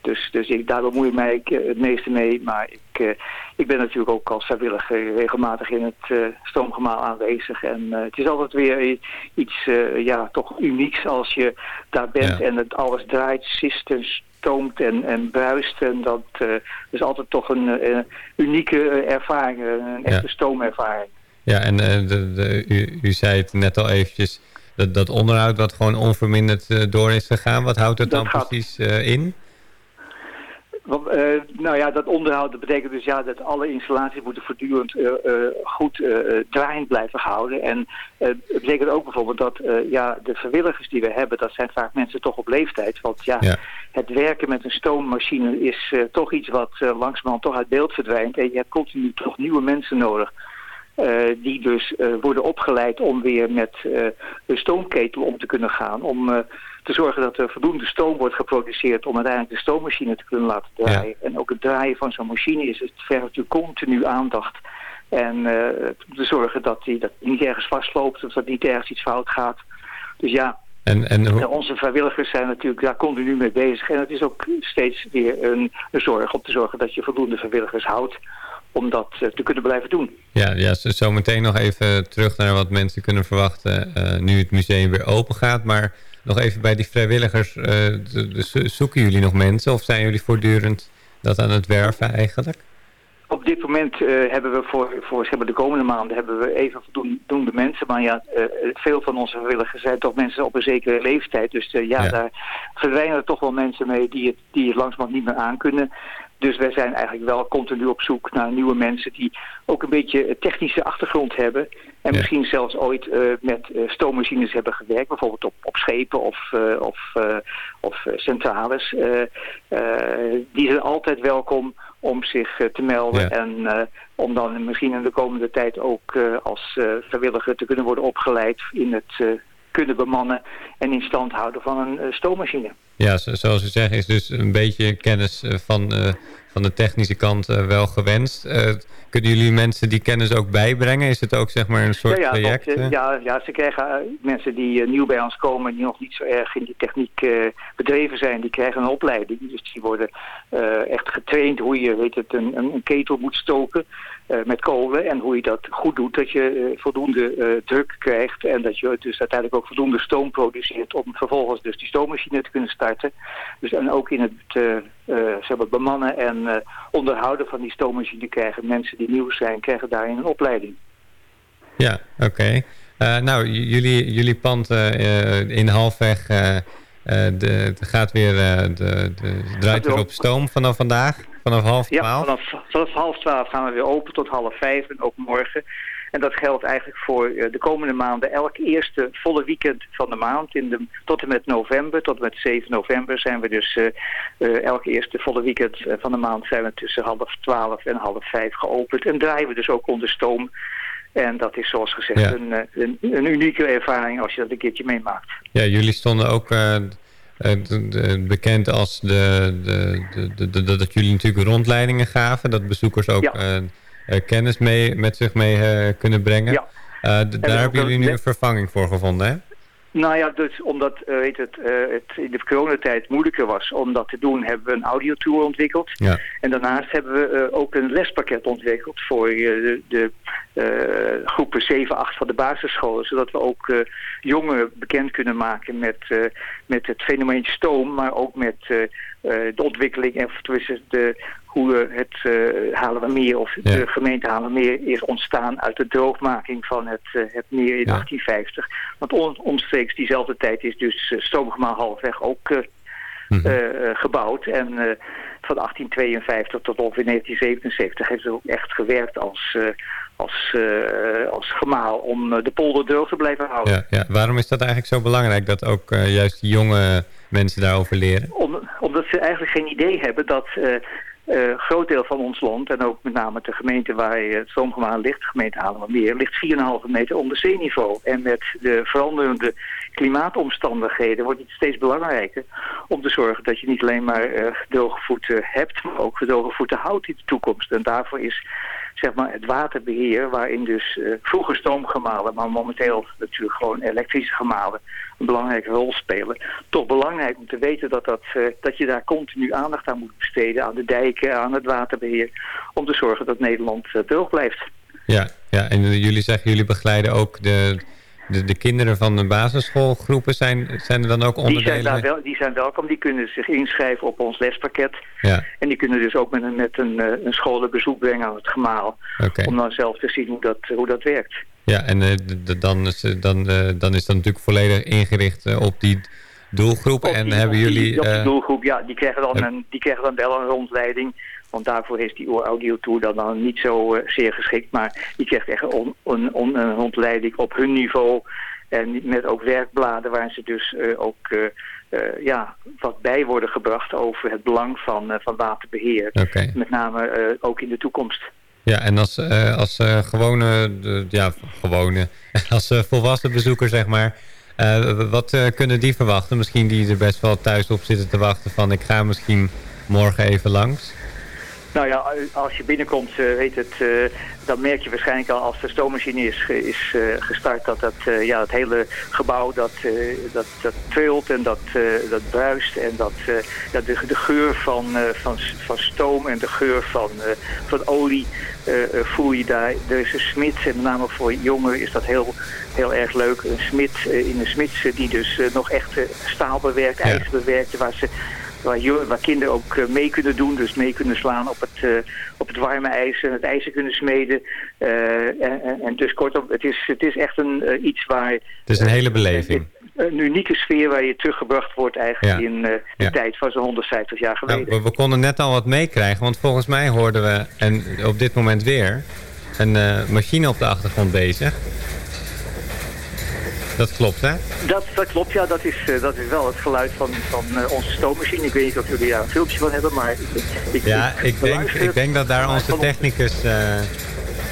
L: dus dus ik, daar bemoei ik mij het meeste mee. Maar ik, ik ben natuurlijk ook als vrijwilliger regelmatig in het stoomgemaal aanwezig. En het is altijd weer iets ja, toch unieks als je daar bent
G: Ja.
L: en het alles draait, systems stoomt en, en bruist. En dat is altijd toch een unieke ervaring, een echte stoomervaring.
G: Ja, en eh, de, de, u, u zei het net al eventjes, dat, dat onderhoud wat gewoon onverminderd eh, door is gegaan. Wat houdt het
L: Dat
G: dan
L: gaat-
G: precies eh, in?
L: Want, nou ja, dat onderhoud dat betekent dus ja, dat alle installaties moeten voortdurend goed draaiend blijven houden. En het betekent ook bijvoorbeeld dat ja, de vrijwilligers die we hebben, dat zijn vaak mensen toch op leeftijd. Want ja,
G: Ja.
L: het werken met een stoommachine is toch iets wat eh, langzamerhand toch uit beeld verdwijnt. En je hebt continu toch nieuwe mensen nodig. Eh, die dus eh, worden opgeleid om weer met eh de stoomketel om te kunnen gaan. Om te zorgen dat er voldoende stoom wordt geproduceerd om uiteindelijk de stoommachine te kunnen laten draaien. En ook het draaien van zo'n machine is het vergt natuurlijk continu aandacht. En eh, te zorgen dat die dat niet ergens vastloopt of dat niet ergens iets fout gaat. Dus ja,
G: En, en hoe-
L: onze vrijwilligers zijn natuurlijk daar continu mee bezig. En het is ook steeds weer een, een zorg om te zorgen dat je voldoende vrijwilligers houdt om dat eh, te kunnen blijven doen.
G: ja, ja, zo meteen nog even terug naar wat mensen kunnen verwachten eh, nu het museum weer open gaat. Maar nog even bij die vrijwilligers, eh, zoeken jullie nog mensen of zijn jullie voortdurend dat aan het werven eigenlijk?
L: Op dit moment hebben we voor, voor zeg maar, de komende maanden hebben we even voldoende mensen. Maar ja, veel van onze vrijwilligers zijn toch mensen op een zekere leeftijd. Dus ja,
G: Ja.
L: daar verdwijnen er toch wel mensen mee die het, die het langzamerhand niet meer aankunnen. Dus wij zijn eigenlijk wel continu op zoek naar nieuwe mensen die ook een beetje technische achtergrond hebben. En
G: Ja.
L: misschien zelfs ooit eh, met eh, stoommachines hebben gewerkt. Bijvoorbeeld op, op schepen of, eh, of, of centrales. Die zijn altijd welkom om zich te melden.
G: Ja.
L: En om dan misschien in de komende tijd ook als vrijwilliger te kunnen worden opgeleid in het kunnen bemannen en in stand houden van een eh, stoommachine.
G: Ja, zo- zoals u zegt is dus een beetje kennis eh, van, eh, van de technische kant eh, wel gewenst. Eh, kunnen jullie mensen die kennis ook bijbrengen? Is het ook zeg maar een soort
L: ja, ja, want, eh, ja, ja, ze krijgen mensen die nieuw bij ons komen, die nog niet zo erg in die techniek bedreven zijn, die krijgen een opleiding. Dus die worden echt getraind hoe je weet het, een, een, ketel moet stoken met kolen. En hoe je dat goed doet, dat je voldoende druk krijgt. En dat je dus uiteindelijk ook voldoende stoom produceert om vervolgens dus die stoommachine te kunnen starten. Dus en ook in het zeg maar bemannen en eh, onderhouden van die stoommachine krijgen mensen die nieuw zijn, krijgen daarin een opleiding.
G: Ja, oké. Eh, nou, jullie, jullie pand eh, eh, in halfweg eh, eh, de, gaat weer, eh, de, de, draait weer op stoom vanaf vandaag, vanaf half
L: Ja,
G: twaalf.
L: vanaf, vanaf half twaalf gaan we weer open tot half vijf en ook morgen. En dat geldt eigenlijk voor eh, de komende maanden. Elk eerste volle weekend van de maand, in de, tot en met november, tot en met 7 november, zijn we dus uh, uh, elk eerste volle weekend van de maand zijn we tussen half twaalf en half vijf geopend. En draaien we dus ook onder stoom. En dat is zoals gezegd
G: Ja.
L: een, een, een unieke ervaring als je dat een keertje meemaakt.
G: Ja, jullie stonden ook eh, eh, bekend als de, de, de, dat jullie natuurlijk rondleidingen gaven. Dat bezoekers ook
L: Ja.
G: eh, eh, kennis mee, met zich mee eh, kunnen brengen.
L: Ja.
G: Eh, daar hebben jullie nu een vervanging voor gevonden, hè?
L: Nou ja, dus omdat eh, weet het, eh, het in de coronatijd moeilijker was om dat te doen, hebben we een audiotour ontwikkeld.
G: Ja.
L: En daarnaast hebben we eh, ook een lespakket ontwikkeld voor eh, de, de eh, groepen 7, 8 van de basisscholen. Zodat we ook eh, jongeren bekend kunnen maken met, eh, met het fenomeen stoom, maar ook met eh, eh, de ontwikkeling en de, hoe het uh, Haarlemmermeer of
G: Ja.
L: de gemeente Haarlemmermeer is ontstaan uit de droogmaking van het, eh, het meer in 1850. Want on, omstreeks diezelfde tijd is dus uh, halfweg ook uh,
G: Mhm.
L: gebouwd. En van 1852 tot ongeveer 1977 heeft ze ook echt gewerkt als, als, als gemaal om de polder droog te blijven houden.
G: Ja, ja. Waarom is dat eigenlijk zo belangrijk dat ook juist jonge mensen daarover leren?
L: Om, omdat ze eigenlijk geen idee hebben dat uh, groot deel van ons land, en ook met name de gemeente waar het stroomgemaal ligt, de gemeente Haarlemmermeer, ligt 4,5 meter onder zeeniveau. En met de veranderende klimaatomstandigheden wordt het steeds belangrijker om te zorgen dat je niet alleen maar uh, gedroge voeten hebt, maar ook gedroge voeten houdt in de toekomst. En daarvoor is zeg maar, het waterbeheer, waarin dus uh, vroeger stoomgemalen, maar momenteel natuurlijk gewoon elektrische gemalen een belangrijke rol spelen. Toch belangrijk om te weten dat, dat, uh, dat je daar continu aandacht aan moet besteden, aan de dijken, aan het waterbeheer, om te zorgen dat Nederland uh, droog blijft.
G: Ja, ja, en jullie zeggen, jullie begeleiden ook de, de, de kinderen van de basisschoolgroepen. Zijn, zijn er dan ook onderdelen?
L: Die zijn, daar wel, die zijn welkom, die kunnen zich inschrijven op ons lespakket.
G: Ja.
L: En die kunnen dus ook met een, met een, eh, een school een bezoek brengen aan het gemaal.
G: Okay.
L: Om dan zelf te zien hoe dat, hoe dat werkt.
G: Ja, en uh, dan, is, dan, uh, dan is dat natuurlijk volledig ingericht op die doelgroep.
L: Op
G: en
L: die,
G: hebben jullie...
L: Op die doelgroep, ja, die krijgen, dan een, die krijgen dan wel een rondleiding. Want daarvoor is die audiotour dan, dan niet zo uh, zeer geschikt. Maar die krijgt echt een, rondleiding op hun niveau. En met ook werkbladen waar ze dus uh, ook uh, uh, ja, wat bij worden gebracht over het belang van, van waterbeheer.
G: Okay.
L: Met name ook in de toekomst.
G: Ja, en als, als gewone, ja, gewone, als volwassen bezoeker zeg maar... wat kunnen die verwachten? Misschien die er best wel thuis op zitten te wachten van... ik ga misschien morgen even langs.
L: Nou ja, als je binnenkomt, uh, weet het, uh, dan merk je waarschijnlijk al als de stoommachine is, is uh, gestart dat dat, ja, het hele gebouw dat, dat, dat trilt en dat, dat bruist en dat, dat de, de geur van, van, van stoom en de geur van, van olie voel je daar. Er is een smid en met name voor jongeren is dat heel, heel erg leuk. Een smid in een smids die dus nog echt staal bewerkt, ja. ijzer bewerkt, waar ze waar, waar kinderen ook uh, mee kunnen doen. Dus mee kunnen slaan op het, uh, op het warme ijs en het ijzer kunnen smeden. Uh, en, en, dus kortom, het is, het is echt een, iets waar...
G: Het is een hele beleving.
L: Een, unieke sfeer waar je teruggebracht wordt eigenlijk ja. in de ja. tijd van zo'n 150 jaar geleden.
G: Nou, we, we, konden net al wat meekrijgen, want volgens mij hoorden we, en op dit moment weer, een machine op de achtergrond bezig. Dat klopt, hè?
L: Dat, dat klopt, ja. Dat is, uh, dat is wel het geluid van, van uh, onze stoommachine. Ik weet niet of jullie daar een filmpje van hebben, maar... Ik,
G: ja, ik, ik denk, ik denk dat daar onze technicus uh,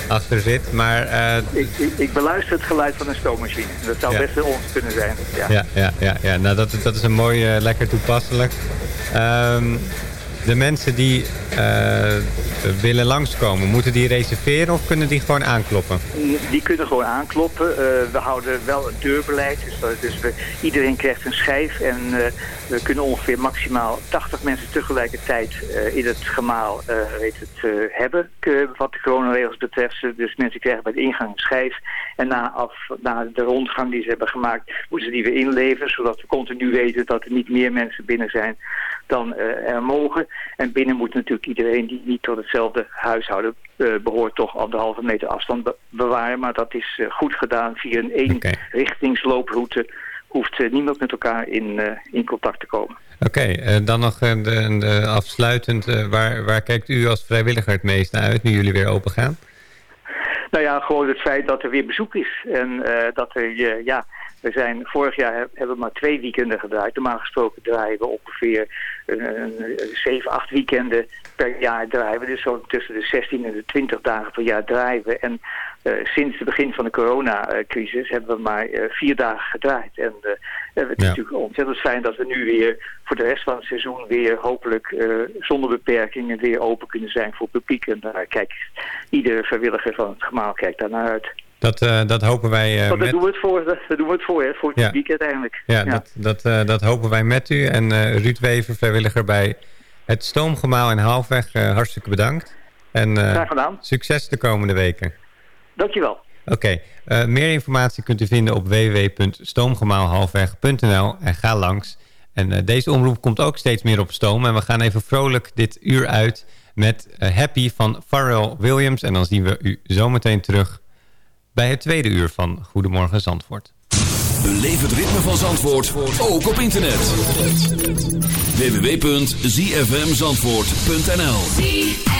G: achter zit, maar...
L: Ik, ik, ik, beluister het geluid van een stoommachine. Dat zou ja. best wel ons kunnen zijn. Ja,
G: ja, ja, ja, ja. Nou, dat, dat is een mooi, lekker toepasselijk. Um, de mensen die uh, willen langskomen, moeten die reserveren of kunnen die gewoon aankloppen?
L: Die kunnen gewoon aankloppen. Uh, we houden wel een deurbeleid. Dus, dus we, iedereen krijgt een schijf. En we kunnen ongeveer maximaal 80 mensen tegelijkertijd in het gemaal weet het, hebben. wat de coronaregels betreft. Dus mensen krijgen bij de ingang een schijf. En na, af, na de rondgang die ze hebben gemaakt, moeten ze die weer inleveren. Zodat we continu weten dat er niet meer mensen binnen zijn dan er mogen. En binnen moet natuurlijk iedereen die niet tot hetzelfde huishouden uh, behoort toch anderhalve meter afstand be bewaren. Maar dat is uh, goed gedaan via een eenrichtingslooproute. Hoeft uh, niemand met elkaar in, in contact te komen.
G: Oké, okay, dan nog de, de afsluitend. waar, waar kijkt u als vrijwilliger het meest naar uit nu jullie weer open gaan?
L: Nou ja, gewoon het feit dat er weer bezoek is. En eh, dat er, eh, ja, we zijn vorig jaar heb- hebben we maar twee weekenden gedraaid. Normaal gesproken draaien we ongeveer 7, 8 weekenden per jaar draaien we. Dus zo tussen de 16 en de 20 dagen per jaar draaien we. En eh, sinds het begin van de coronacrisis hebben we maar eh, vier dagen gedraaid. En eh, het is
G: Ja.
L: natuurlijk ontzettend fijn dat we nu weer voor de rest van het seizoen weer hopelijk zonder beperkingen weer open kunnen zijn voor het publiek. En daar kijkt iedere vrijwilliger van het gemaal kijkt daar naar uit.
G: Dat, eh, dat hopen wij eh,
L: Want daar
G: met...
L: doen we het voor, daar doen we het voor, hè, voor het
G: Ja.
L: publiek uiteindelijk.
G: Ja, Dat, dat, eh, dat hopen wij met u. En Ruud Wever, vrijwilliger bij het Stoomgemaal in Haalweg, eh, hartstikke bedankt. En
L: Graag gedaan.
G: succes de komende weken.
L: Dankjewel.
G: Oké, meer informatie kunt u vinden op www.stoomgemaalhalfweg.nl en ga langs. En deze omroep komt ook steeds meer op stoom. En we gaan even vrolijk dit uur uit met Happy van Pharrell Williams. En dan zien we u zometeen terug bij het tweede uur van Goedemorgen Zandvoort.
B: Beleef het ritme van Zandvoort ook op internet. www.zfmzandvoort.nl